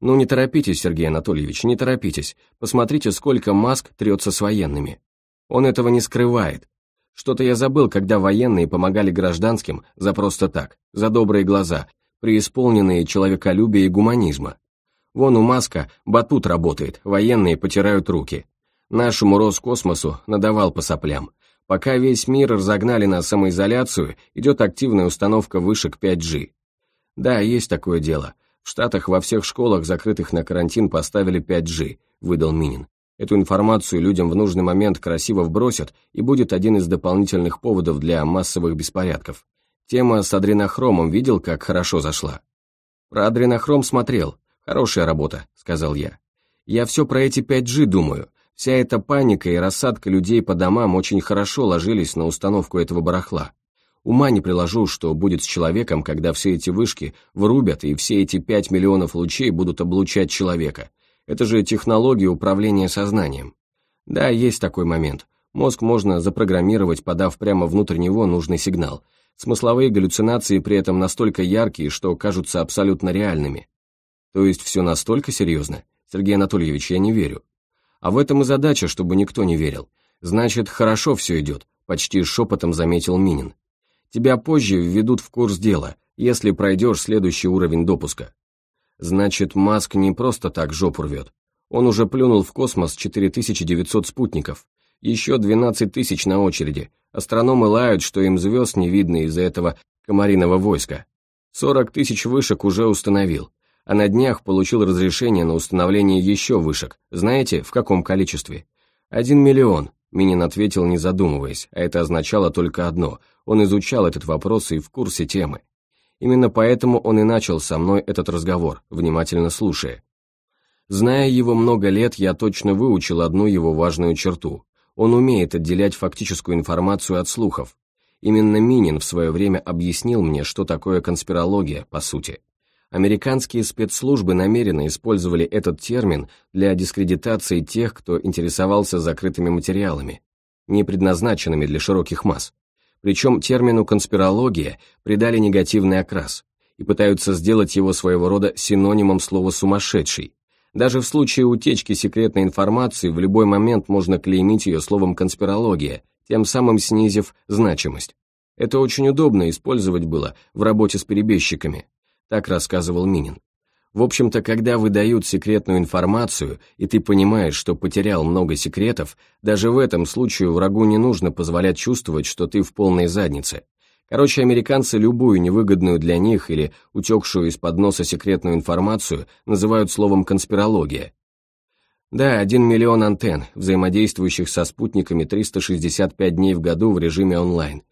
Ну не торопитесь, Сергей Анатольевич, не торопитесь. Посмотрите, сколько Маск трется с военными. Он этого не скрывает. Что-то я забыл, когда военные помогали гражданским за просто так, за добрые глаза, преисполненные человеколюбия и гуманизма. Вон у Маска батут работает, военные потирают руки. Нашему Роскосмосу надавал по соплям. Пока весь мир разогнали на самоизоляцию, идет активная установка вышек 5G. Да, есть такое дело. В Штатах во всех школах, закрытых на карантин, поставили 5G, выдал Минин. Эту информацию людям в нужный момент красиво вбросят, и будет один из дополнительных поводов для массовых беспорядков. Тема с адренохромом видел, как хорошо зашла? Про адренохром смотрел. Хорошая работа, сказал я. Я все про эти 5G думаю. Вся эта паника и рассадка людей по домам очень хорошо ложились на установку этого барахла. Ума не приложу, что будет с человеком, когда все эти вышки врубят и все эти 5 миллионов лучей будут облучать человека. Это же технология управления сознанием. Да, есть такой момент. Мозг можно запрограммировать, подав прямо внутрь него нужный сигнал. Смысловые галлюцинации при этом настолько яркие, что кажутся абсолютно реальными. То есть все настолько серьезно? Сергей Анатольевич, я не верю. А в этом и задача, чтобы никто не верил. Значит, хорошо все идет, почти шепотом заметил Минин. Тебя позже введут в курс дела, если пройдешь следующий уровень допуска. Значит, Маск не просто так жопу рвет. Он уже плюнул в космос 4900 спутников. Еще 12 тысяч на очереди. Астрономы лают, что им звезд не видно из-за этого комариного войска. 40 тысяч вышек уже установил а на днях получил разрешение на установление еще вышек. Знаете, в каком количестве? Один миллион, Минин ответил, не задумываясь, а это означало только одно – он изучал этот вопрос и в курсе темы. Именно поэтому он и начал со мной этот разговор, внимательно слушая. Зная его много лет, я точно выучил одну его важную черту. Он умеет отделять фактическую информацию от слухов. Именно Минин в свое время объяснил мне, что такое конспирология, по сути. Американские спецслужбы намеренно использовали этот термин для дискредитации тех, кто интересовался закрытыми материалами, не предназначенными для широких масс. Причем термину «конспирология» придали негативный окрас и пытаются сделать его своего рода синонимом слова «сумасшедший». Даже в случае утечки секретной информации в любой момент можно клеймить ее словом «конспирология», тем самым снизив значимость. Это очень удобно использовать было в работе с перебежчиками, так рассказывал Минин. В общем-то, когда выдают секретную информацию, и ты понимаешь, что потерял много секретов, даже в этом случае врагу не нужно позволять чувствовать, что ты в полной заднице. Короче, американцы любую невыгодную для них или утекшую из-под носа секретную информацию называют словом «конспирология». Да, 1 миллион антенн, взаимодействующих со спутниками 365 дней в году в режиме онлайн.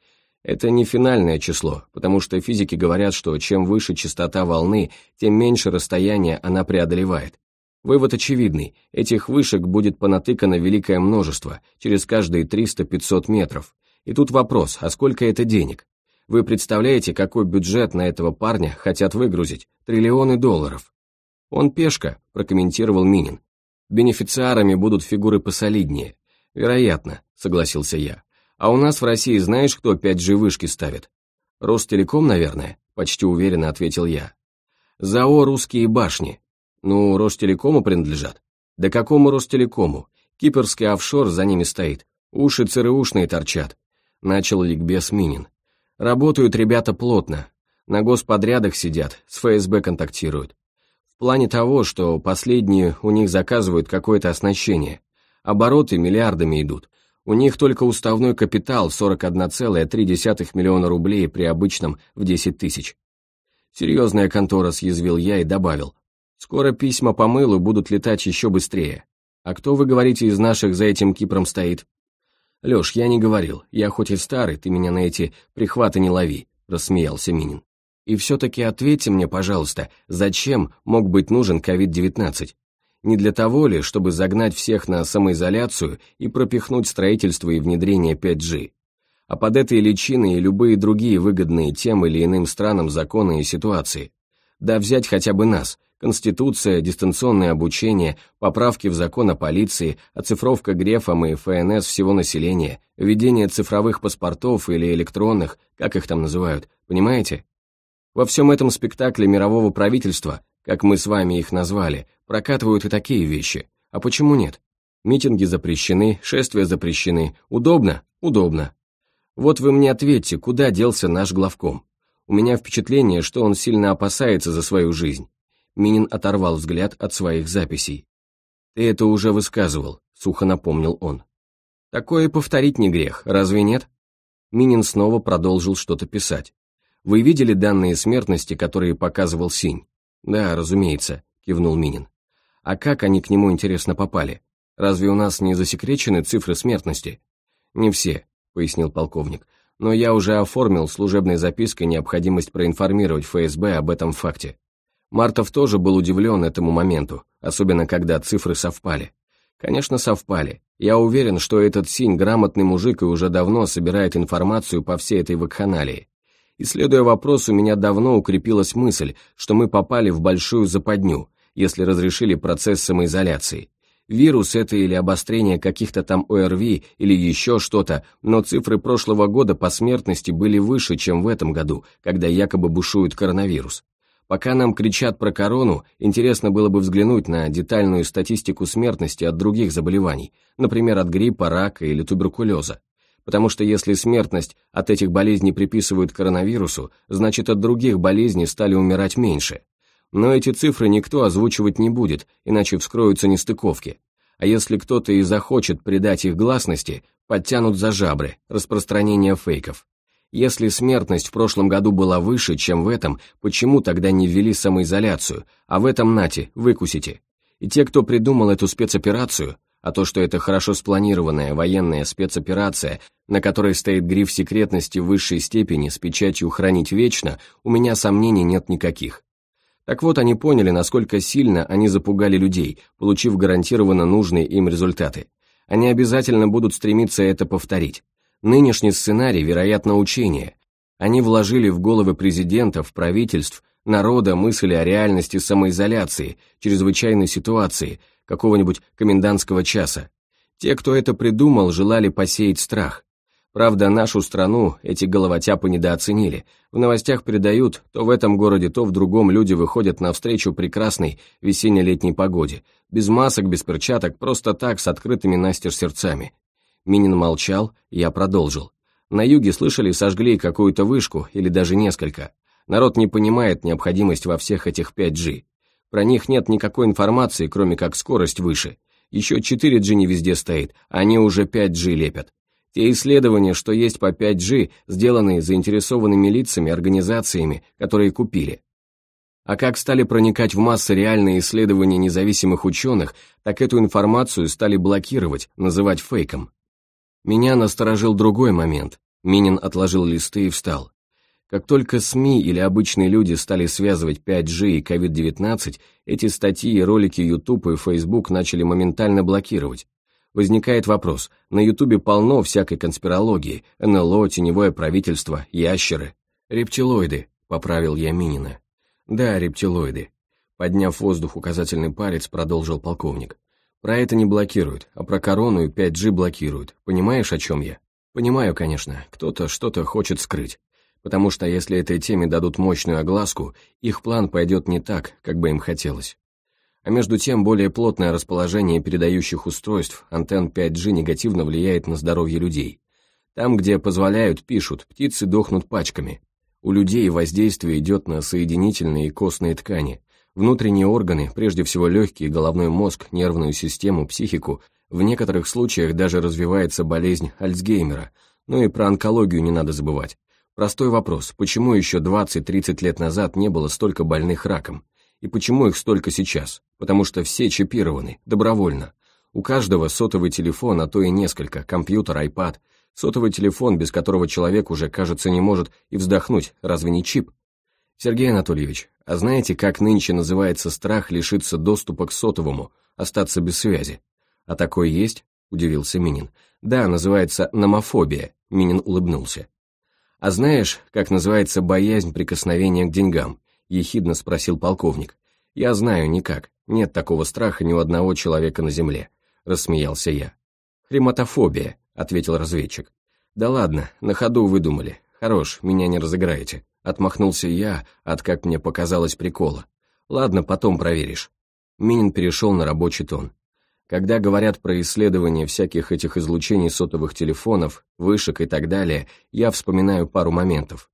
Это не финальное число, потому что физики говорят, что чем выше частота волны, тем меньше расстояние она преодолевает. Вывод очевидный, этих вышек будет понатыкано великое множество, через каждые 300-500 метров. И тут вопрос, а сколько это денег? Вы представляете, какой бюджет на этого парня хотят выгрузить? Триллионы долларов. Он пешка, прокомментировал Минин. Бенефициарами будут фигуры посолиднее. Вероятно, согласился я. А у нас в России знаешь, кто 5G вышки ставит? Ростелеком, наверное, почти уверенно ответил я. ЗАО «Русские башни». Ну, Ростелекому принадлежат. Да какому Ростелекому? Киперский офшор за ними стоит. Уши ЦРУшные торчат. Начал ликбез Минин. Работают ребята плотно. На господрядах сидят, с ФСБ контактируют. В плане того, что последние у них заказывают какое-то оснащение. Обороты миллиардами идут. У них только уставной капитал 41,3 миллиона рублей при обычном в 10 тысяч. Серьезная контора, съязвил я и добавил. Скоро письма по мылу будут летать еще быстрее. А кто, вы говорите, из наших за этим Кипром стоит? Леш, я не говорил. Я хоть и старый, ты меня на эти прихваты не лови, рассмеялся Минин. И все-таки ответьте мне, пожалуйста, зачем мог быть нужен COVID-19? Не для того ли, чтобы загнать всех на самоизоляцию и пропихнуть строительство и внедрение 5G? А под этой личиной и любые другие выгодные тем или иным странам законы и ситуации. Да взять хотя бы нас, Конституция, дистанционное обучение, поправки в закон о полиции, оцифровка Грефом и ФНС всего населения, введение цифровых паспортов или электронных, как их там называют, понимаете? Во всем этом спектакле мирового правительства как мы с вами их назвали, прокатывают и такие вещи. А почему нет? Митинги запрещены, шествия запрещены. Удобно? Удобно. Вот вы мне ответьте, куда делся наш главком? У меня впечатление, что он сильно опасается за свою жизнь. Минин оторвал взгляд от своих записей. «Ты это уже высказывал», — сухо напомнил он. «Такое повторить не грех, разве нет?» Минин снова продолжил что-то писать. «Вы видели данные смертности, которые показывал Синь? «Да, разумеется», — кивнул Минин. «А как они к нему, интересно, попали? Разве у нас не засекречены цифры смертности?» «Не все», — пояснил полковник, «но я уже оформил служебной запиской необходимость проинформировать ФСБ об этом факте. Мартов тоже был удивлен этому моменту, особенно когда цифры совпали. Конечно, совпали. Я уверен, что этот Синь грамотный мужик и уже давно собирает информацию по всей этой вакханалии. Исследуя вопрос, у меня давно укрепилась мысль, что мы попали в большую западню, если разрешили процесс самоизоляции. Вирус это или обострение каких-то там ОРВИ или еще что-то, но цифры прошлого года по смертности были выше, чем в этом году, когда якобы бушует коронавирус. Пока нам кричат про корону, интересно было бы взглянуть на детальную статистику смертности от других заболеваний, например, от гриппа, рака или туберкулеза потому что если смертность от этих болезней приписывают коронавирусу, значит от других болезней стали умирать меньше. Но эти цифры никто озвучивать не будет, иначе вскроются нестыковки. А если кто-то и захочет придать их гласности, подтянут за жабры, распространение фейков. Если смертность в прошлом году была выше, чем в этом, почему тогда не ввели самоизоляцию, а в этом нате, выкусите? И те, кто придумал эту спецоперацию, а то, что это хорошо спланированная военная спецоперация, на которой стоит гриф секретности высшей степени с печатью «хранить вечно», у меня сомнений нет никаких. Так вот, они поняли, насколько сильно они запугали людей, получив гарантированно нужные им результаты. Они обязательно будут стремиться это повторить. Нынешний сценарий, вероятно, учение. Они вложили в головы президентов, правительств, народа мысли о реальности самоизоляции, чрезвычайной ситуации, какого-нибудь комендантского часа. Те, кто это придумал, желали посеять страх. Правда, нашу страну эти головотяпы недооценили. В новостях передают, то в этом городе, то в другом люди выходят навстречу прекрасной весенне-летней погоде. Без масок, без перчаток, просто так, с открытыми настежь сердцами. Минин молчал, я продолжил. На юге слышали, сожгли какую-то вышку, или даже несколько. Народ не понимает необходимость во всех этих 5G. Про них нет никакой информации, кроме как скорость выше. Еще 4G не везде стоит, они уже 5G лепят. Те исследования, что есть по 5G, сделаны заинтересованными лицами, организациями, которые купили. А как стали проникать в массы реальные исследования независимых ученых, так эту информацию стали блокировать, называть фейком. Меня насторожил другой момент. Минин отложил листы и встал. Как только СМИ или обычные люди стали связывать 5G и COVID-19, эти статьи и ролики YouTube и Facebook начали моментально блокировать. Возникает вопрос, на YouTube полно всякой конспирологии, НЛО, теневое правительство, ящеры. Рептилоиды, поправил я Минина. Да, рептилоиды. Подняв воздух указательный палец, продолжил полковник. Про это не блокируют, а про корону и 5G блокируют. Понимаешь, о чем я? Понимаю, конечно, кто-то что-то хочет скрыть потому что если этой теме дадут мощную огласку, их план пойдет не так, как бы им хотелось. А между тем, более плотное расположение передающих устройств антенн 5G негативно влияет на здоровье людей. Там, где позволяют, пишут, птицы дохнут пачками. У людей воздействие идет на соединительные и костные ткани, внутренние органы, прежде всего легкие, головной мозг, нервную систему, психику, в некоторых случаях даже развивается болезнь Альцгеймера, ну и про онкологию не надо забывать. Простой вопрос, почему еще 20-30 лет назад не было столько больных раком? И почему их столько сейчас? Потому что все чипированы, добровольно. У каждого сотовый телефон, а то и несколько, компьютер, айпад. Сотовый телефон, без которого человек уже, кажется, не может и вздохнуть, разве не чип? Сергей Анатольевич, а знаете, как нынче называется страх лишиться доступа к сотовому, остаться без связи? А такой есть? Удивился Минин. Да, называется номофобия, Минин улыбнулся. А знаешь, как называется боязнь прикосновения к деньгам? ехидно спросил полковник. «Я знаю, никак. Нет такого страха ни у одного человека на земле», — рассмеялся я. «Хрематофобия», — ответил разведчик. «Да ладно, на ходу выдумали. Хорош, меня не разыграете». Отмахнулся я от, как мне показалось, прикола. «Ладно, потом проверишь». Минин перешел на рабочий тон. Когда говорят про исследование всяких этих излучений сотовых телефонов, вышек и так далее, я вспоминаю пару моментов.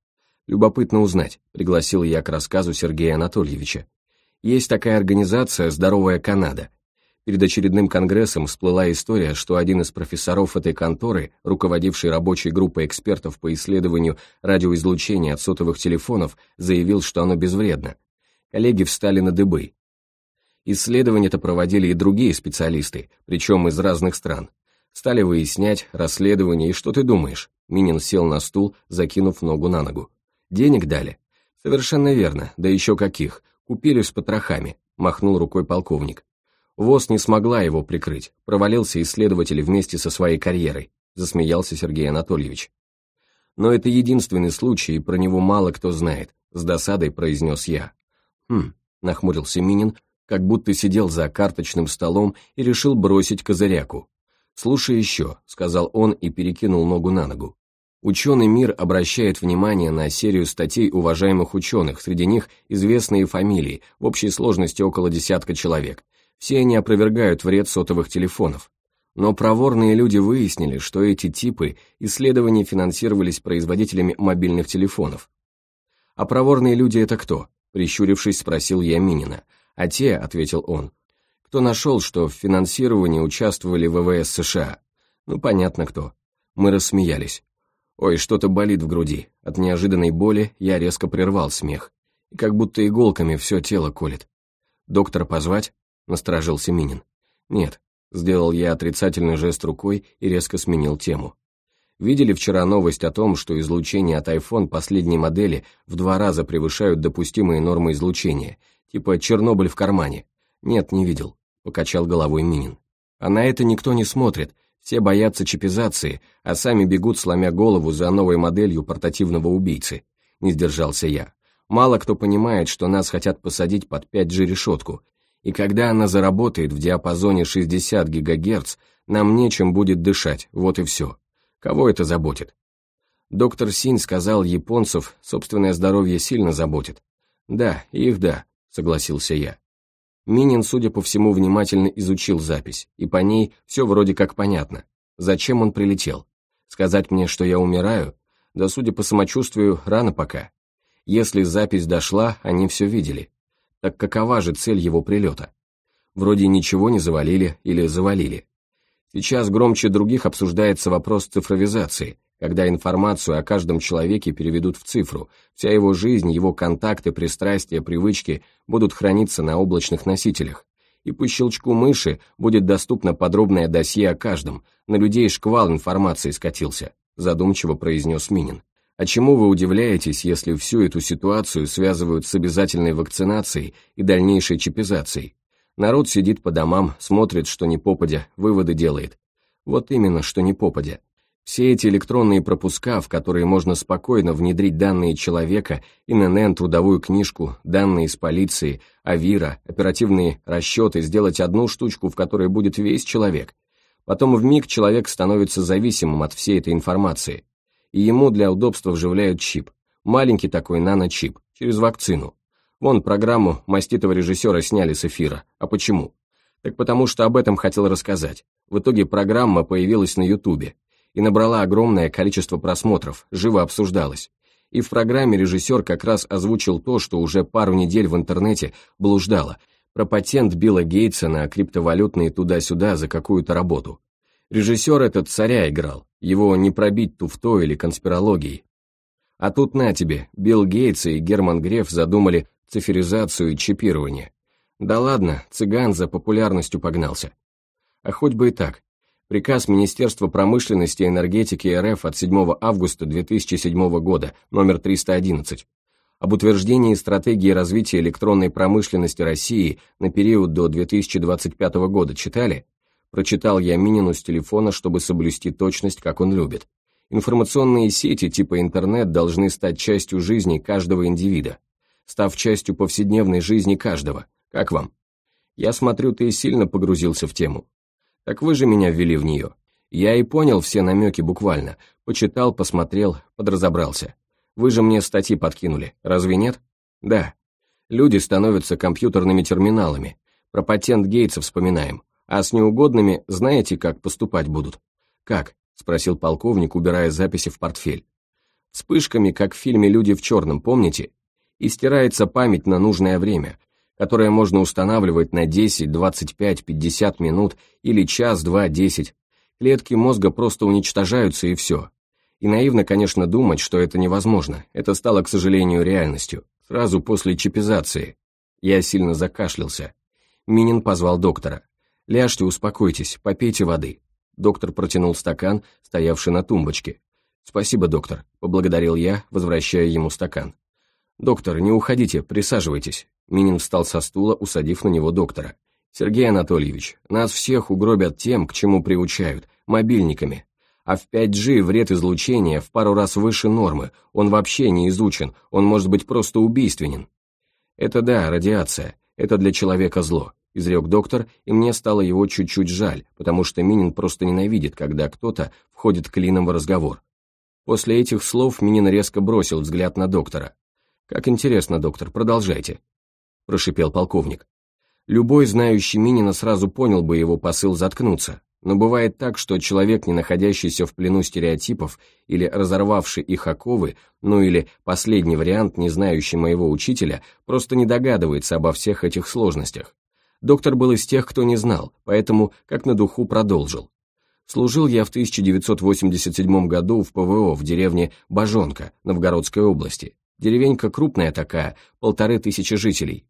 Любопытно узнать, пригласил я к рассказу Сергея Анатольевича. Есть такая организация «Здоровая Канада». Перед очередным конгрессом всплыла история, что один из профессоров этой конторы, руководивший рабочей группой экспертов по исследованию радиоизлучения от сотовых телефонов, заявил, что оно безвредно. Коллеги встали на дыбы. Исследования-то проводили и другие специалисты, причем из разных стран. Стали выяснять, расследование, и что ты думаешь? Минин сел на стул, закинув ногу на ногу. Денег дали? Совершенно верно, да еще каких. Купили с потрохами, махнул рукой полковник. ВОЗ не смогла его прикрыть, провалился исследователь вместе со своей карьерой, засмеялся Сергей Анатольевич. Но это единственный случай, и про него мало кто знает, с досадой произнес я. Хм, нахмурился Минин, как будто сидел за карточным столом и решил бросить козыряку. «Слушай еще», — сказал он и перекинул ногу на ногу. Ученый мир обращает внимание на серию статей уважаемых ученых, среди них известные фамилии, в общей сложности около десятка человек. Все они опровергают вред сотовых телефонов. Но проворные люди выяснили, что эти типы исследований финансировались производителями мобильных телефонов. «А проворные люди это кто?» – прищурившись, спросил я Минина. «А те», – ответил он, – «кто нашел, что в финансировании участвовали ВВС США?» «Ну, понятно кто». Мы рассмеялись. Ой, что-то болит в груди. От неожиданной боли я резко прервал смех. И как будто иголками все тело колет. «Доктора позвать?» — насторожился Минин. «Нет», — сделал я отрицательный жест рукой и резко сменил тему. Видели вчера новость о том, что излучение от iPhone последней модели в два раза превышают допустимые нормы излучения, типа Чернобыль в кармане? Нет, не видел, покачал головой Минин. А на это никто не смотрит, все боятся чипизации, а сами бегут, сломя голову за новой моделью портативного убийцы. Не сдержался я. Мало кто понимает, что нас хотят посадить под 5G решетку, и когда она заработает в диапазоне 60 ГГц, нам нечем будет дышать, вот и все. Кого это заботит? Доктор Синь сказал, японцев собственное здоровье сильно заботит. Да, их да, согласился я. Минин, судя по всему, внимательно изучил запись, и по ней все вроде как понятно. Зачем он прилетел? Сказать мне, что я умираю? Да, судя по самочувствию, рано пока. Если запись дошла, они все видели. Так какова же цель его прилета? Вроде ничего не завалили или завалили. Сейчас громче других обсуждается вопрос цифровизации, когда информацию о каждом человеке переведут в цифру, вся его жизнь, его контакты, пристрастия, привычки будут храниться на облачных носителях. И по щелчку мыши будет доступно подробное досье о каждом, на людей шквал информации скатился, задумчиво произнес Минин. А чему вы удивляетесь, если всю эту ситуацию связывают с обязательной вакцинацией и дальнейшей чипизацией? Народ сидит по домам, смотрит, что не попадя, выводы делает. Вот именно, что не попадя. Все эти электронные пропуска, в которые можно спокойно внедрить данные человека, ИНН, трудовую книжку, данные из полиции, АВИРа, оперативные расчеты, сделать одну штучку, в которой будет весь человек. Потом в миг человек становится зависимым от всей этой информации. И ему для удобства вживляют чип. Маленький такой наночип, через вакцину. Вон программу маститого режиссера сняли с эфира. А почему? Так потому что об этом хотел рассказать. В итоге программа появилась на Ютубе и набрала огромное количество просмотров, живо обсуждалась. И в программе режиссер как раз озвучил то, что уже пару недель в интернете блуждало, про патент Билла Гейтса на криптовалютные туда-сюда за какую-то работу. Режиссер этот царя играл, его не пробить туфтой или конспирологией. А тут на тебе, Билл Гейтс и Герман Греф задумали циферизацию и чипирование. Да ладно, цыган за популярностью погнался. А хоть бы и так. Приказ Министерства промышленности и энергетики РФ от 7 августа 2007 года, номер 311, об утверждении стратегии развития электронной промышленности России на период до 2025 года читали? Прочитал я Минину с телефона, чтобы соблюсти точность, как он любит. Информационные сети типа интернет должны стать частью жизни каждого индивида, став частью повседневной жизни каждого. Как вам? Я смотрю, ты сильно погрузился в тему. Так вы же меня ввели в нее. Я и понял все намеки буквально, почитал, посмотрел, подразобрался. Вы же мне статьи подкинули, разве нет? Да. Люди становятся компьютерными терминалами. Про патент Гейтса вспоминаем. А с неугодными знаете, как поступать будут? Как? — спросил полковник, убирая записи в портфель. «Вспышками, как в фильме «Люди в черном», помните? И стирается память на нужное время, которое можно устанавливать на 10, 25, 50 минут или час, два, десять. Клетки мозга просто уничтожаются и все. И наивно, конечно, думать, что это невозможно. Это стало, к сожалению, реальностью. Сразу после чипизации. Я сильно закашлялся. Минин позвал доктора. «Ляжьте, успокойтесь, попейте воды. Доктор протянул стакан, стоявший на тумбочке. «Спасибо, доктор», — поблагодарил я, возвращая ему стакан. «Доктор, не уходите, присаживайтесь». Минин встал со стула, усадив на него доктора. «Сергей Анатольевич, нас всех угробят тем, к чему приучают, мобильниками. А в 5G вред излучения в пару раз выше нормы, он вообще не изучен, он может быть просто убийственен». «Это да, радиация, это для человека зло изрек доктор, и мне стало его чуть-чуть жаль, потому что Минин просто ненавидит, когда кто-то входит клином в разговор. После этих слов Минин резко бросил взгляд на доктора. «Как интересно, доктор, продолжайте», – прошипел полковник. Любой, знающий Минина, сразу понял бы его посыл заткнуться, но бывает так, что человек, не находящийся в плену стереотипов или разорвавший их оковы, ну или последний вариант, не знающий моего учителя, просто не догадывается обо всех этих сложностях. Доктор был из тех, кто не знал, поэтому, как на духу, продолжил. Служил я в 1987 году в ПВО в деревне Бажонка, Новгородской области. Деревенька крупная такая, полторы тысячи жителей.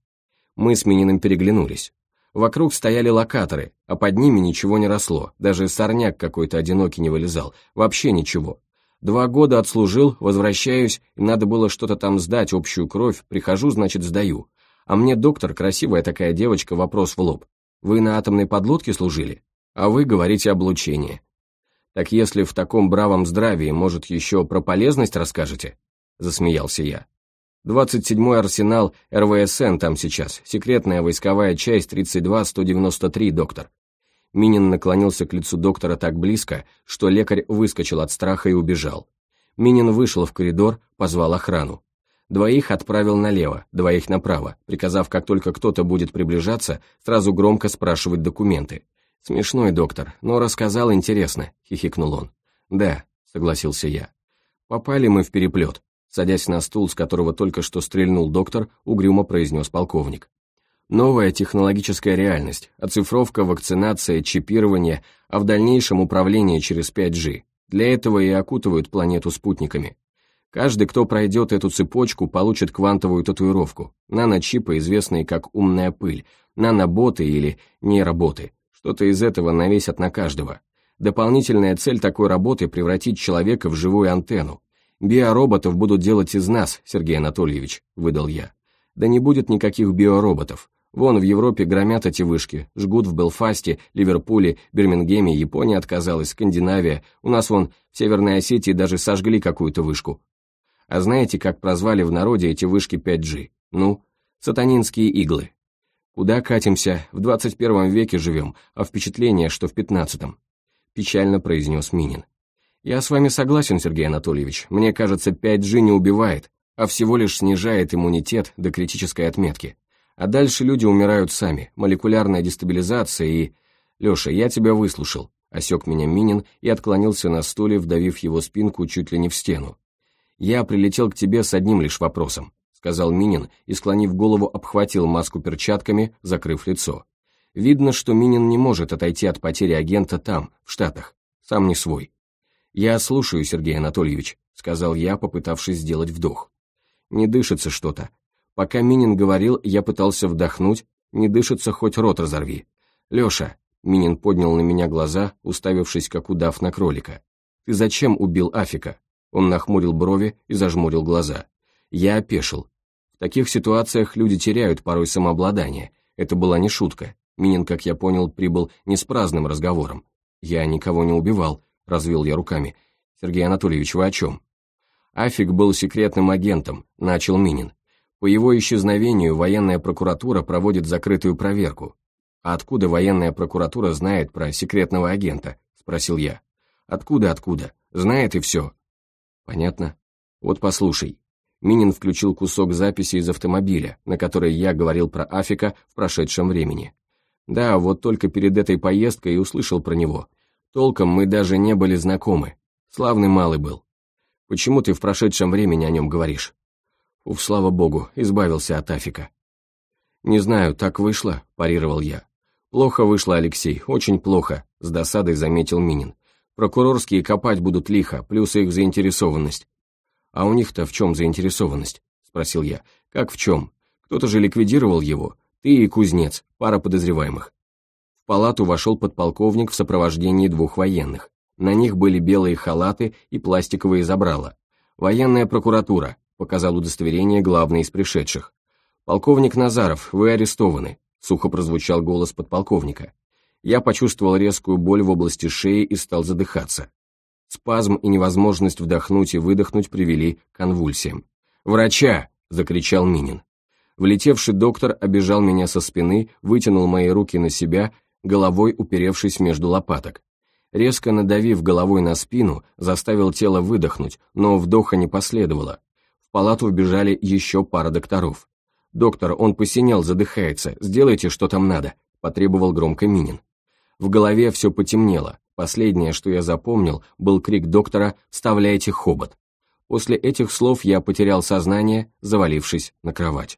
Мы с Мининым переглянулись. Вокруг стояли локаторы, а под ними ничего не росло, даже сорняк какой-то одинокий не вылезал, вообще ничего. Два года отслужил, возвращаюсь, и надо было что-то там сдать, общую кровь, прихожу, значит, сдаю. А мне доктор, красивая такая девочка, вопрос в лоб. Вы на атомной подлодке служили? А вы говорите облучение. Так если в таком бравом здравии, может, еще про полезность расскажете? Засмеялся я. 27-й арсенал РВСН там сейчас, секретная войсковая часть 32-193, доктор. Минин наклонился к лицу доктора так близко, что лекарь выскочил от страха и убежал. Минин вышел в коридор, позвал охрану. Двоих отправил налево, двоих направо, приказав, как только кто-то будет приближаться, сразу громко спрашивать документы. «Смешной доктор, но рассказал интересно», — хихикнул он. «Да», — согласился я. «Попали мы в переплет», — садясь на стул, с которого только что стрельнул доктор, угрюмо произнес полковник. «Новая технологическая реальность, оцифровка, вакцинация, чипирование, а в дальнейшем управление через 5G. Для этого и окутывают планету спутниками. Каждый, кто пройдет эту цепочку, получит квантовую татуировку, наночипы, известные как умная пыль, наноботы или нейроботы. Что-то из этого навесят на каждого. Дополнительная цель такой работы – превратить человека в живую антенну. «Биороботов будут делать из нас, Сергей Анатольевич», – выдал я. «Да не будет никаких биороботов. Вон в Европе громят эти вышки, жгут в Белфасте, Ливерпуле, Бирмингеме, Япония отказалась, Скандинавия. У нас вон в Северной Осетии даже сожгли какую-то вышку. А знаете, как прозвали в народе эти вышки 5G? Ну, сатанинские иглы. Куда катимся? В 21 веке живем, а впечатление, что в 15-м. Печально произнес Минин. Я с вами согласен, Сергей Анатольевич. Мне кажется, 5G не убивает, а всего лишь снижает иммунитет до критической отметки. А дальше люди умирают сами, молекулярная дестабилизация и... Леша, я тебя выслушал. Осек меня Минин и отклонился на стуле, вдавив его спинку чуть ли не в стену. «Я прилетел к тебе с одним лишь вопросом», сказал Минин и, склонив голову, обхватил маску перчатками, закрыв лицо. Видно, что Минин не может отойти от потери агента там, в Штатах. Сам не свой. «Я слушаю, Сергей Анатольевич», сказал я, попытавшись сделать вдох. Не дышится что-то. Пока Минин говорил, я пытался вдохнуть, не дышится, хоть рот разорви. Леша, Минин поднял на меня глаза, уставившись, как удав на кролика. «Ты зачем убил Афика?» Он нахмурил брови и зажмурил глаза. Я опешил. В таких ситуациях люди теряют порой самообладание. Это была не шутка. Минин, как я понял, прибыл не с праздным разговором. «Я никого не убивал», — развел я руками. «Сергей Анатольевич, вы о чем?» Афик был секретным агентом, начал Минин. По его исчезновению военная прокуратура проводит закрытую проверку. «А откуда военная прокуратура знает про секретного агента?» – спросил я. «Откуда, откуда? Знает и все». «Понятно. Вот послушай». Минин включил кусок записи из автомобиля, на которой я говорил про Афика в прошедшем времени. Да, вот только перед этой поездкой и услышал про него. Толком мы даже не были знакомы. Славный малый был. Почему ты в прошедшем времени о нем говоришь? Уф, слава богу, избавился от Афика. Не знаю, так вышло, парировал я. Плохо вышло, Алексей, очень плохо, с досадой заметил Минин. Прокурорские копать будут лихо, плюс их заинтересованность. А у них-то в чем заинтересованность? Спросил я. Как в чем? Кто-то же ликвидировал его. Ты и кузнец, пара подозреваемых. Палату вошел подполковник в сопровождении двух военных. На них были белые халаты и пластиковые забрала. «Военная прокуратура», — показал удостоверение главный из пришедших. «Полковник Назаров, вы арестованы», — сухо прозвучал голос подполковника. Я почувствовал резкую боль в области шеи и стал задыхаться. Спазм и невозможность вдохнуть и выдохнуть привели к конвульсиям. «Врача!» — закричал Минин. Влетевший доктор обежал меня со спины, вытянул мои руки на себя, головой уперевшись между лопаток. Резко надавив головой на спину, заставил тело выдохнуть, но вдоха не последовало. В палату вбежали еще пара докторов. «Доктор, он посинел, задыхается, сделайте, что там надо», – потребовал громко Минин. В голове все потемнело. Последнее, что я запомнил, был крик доктора «Вставляйте хобот». После этих слов я потерял сознание, завалившись на кровать.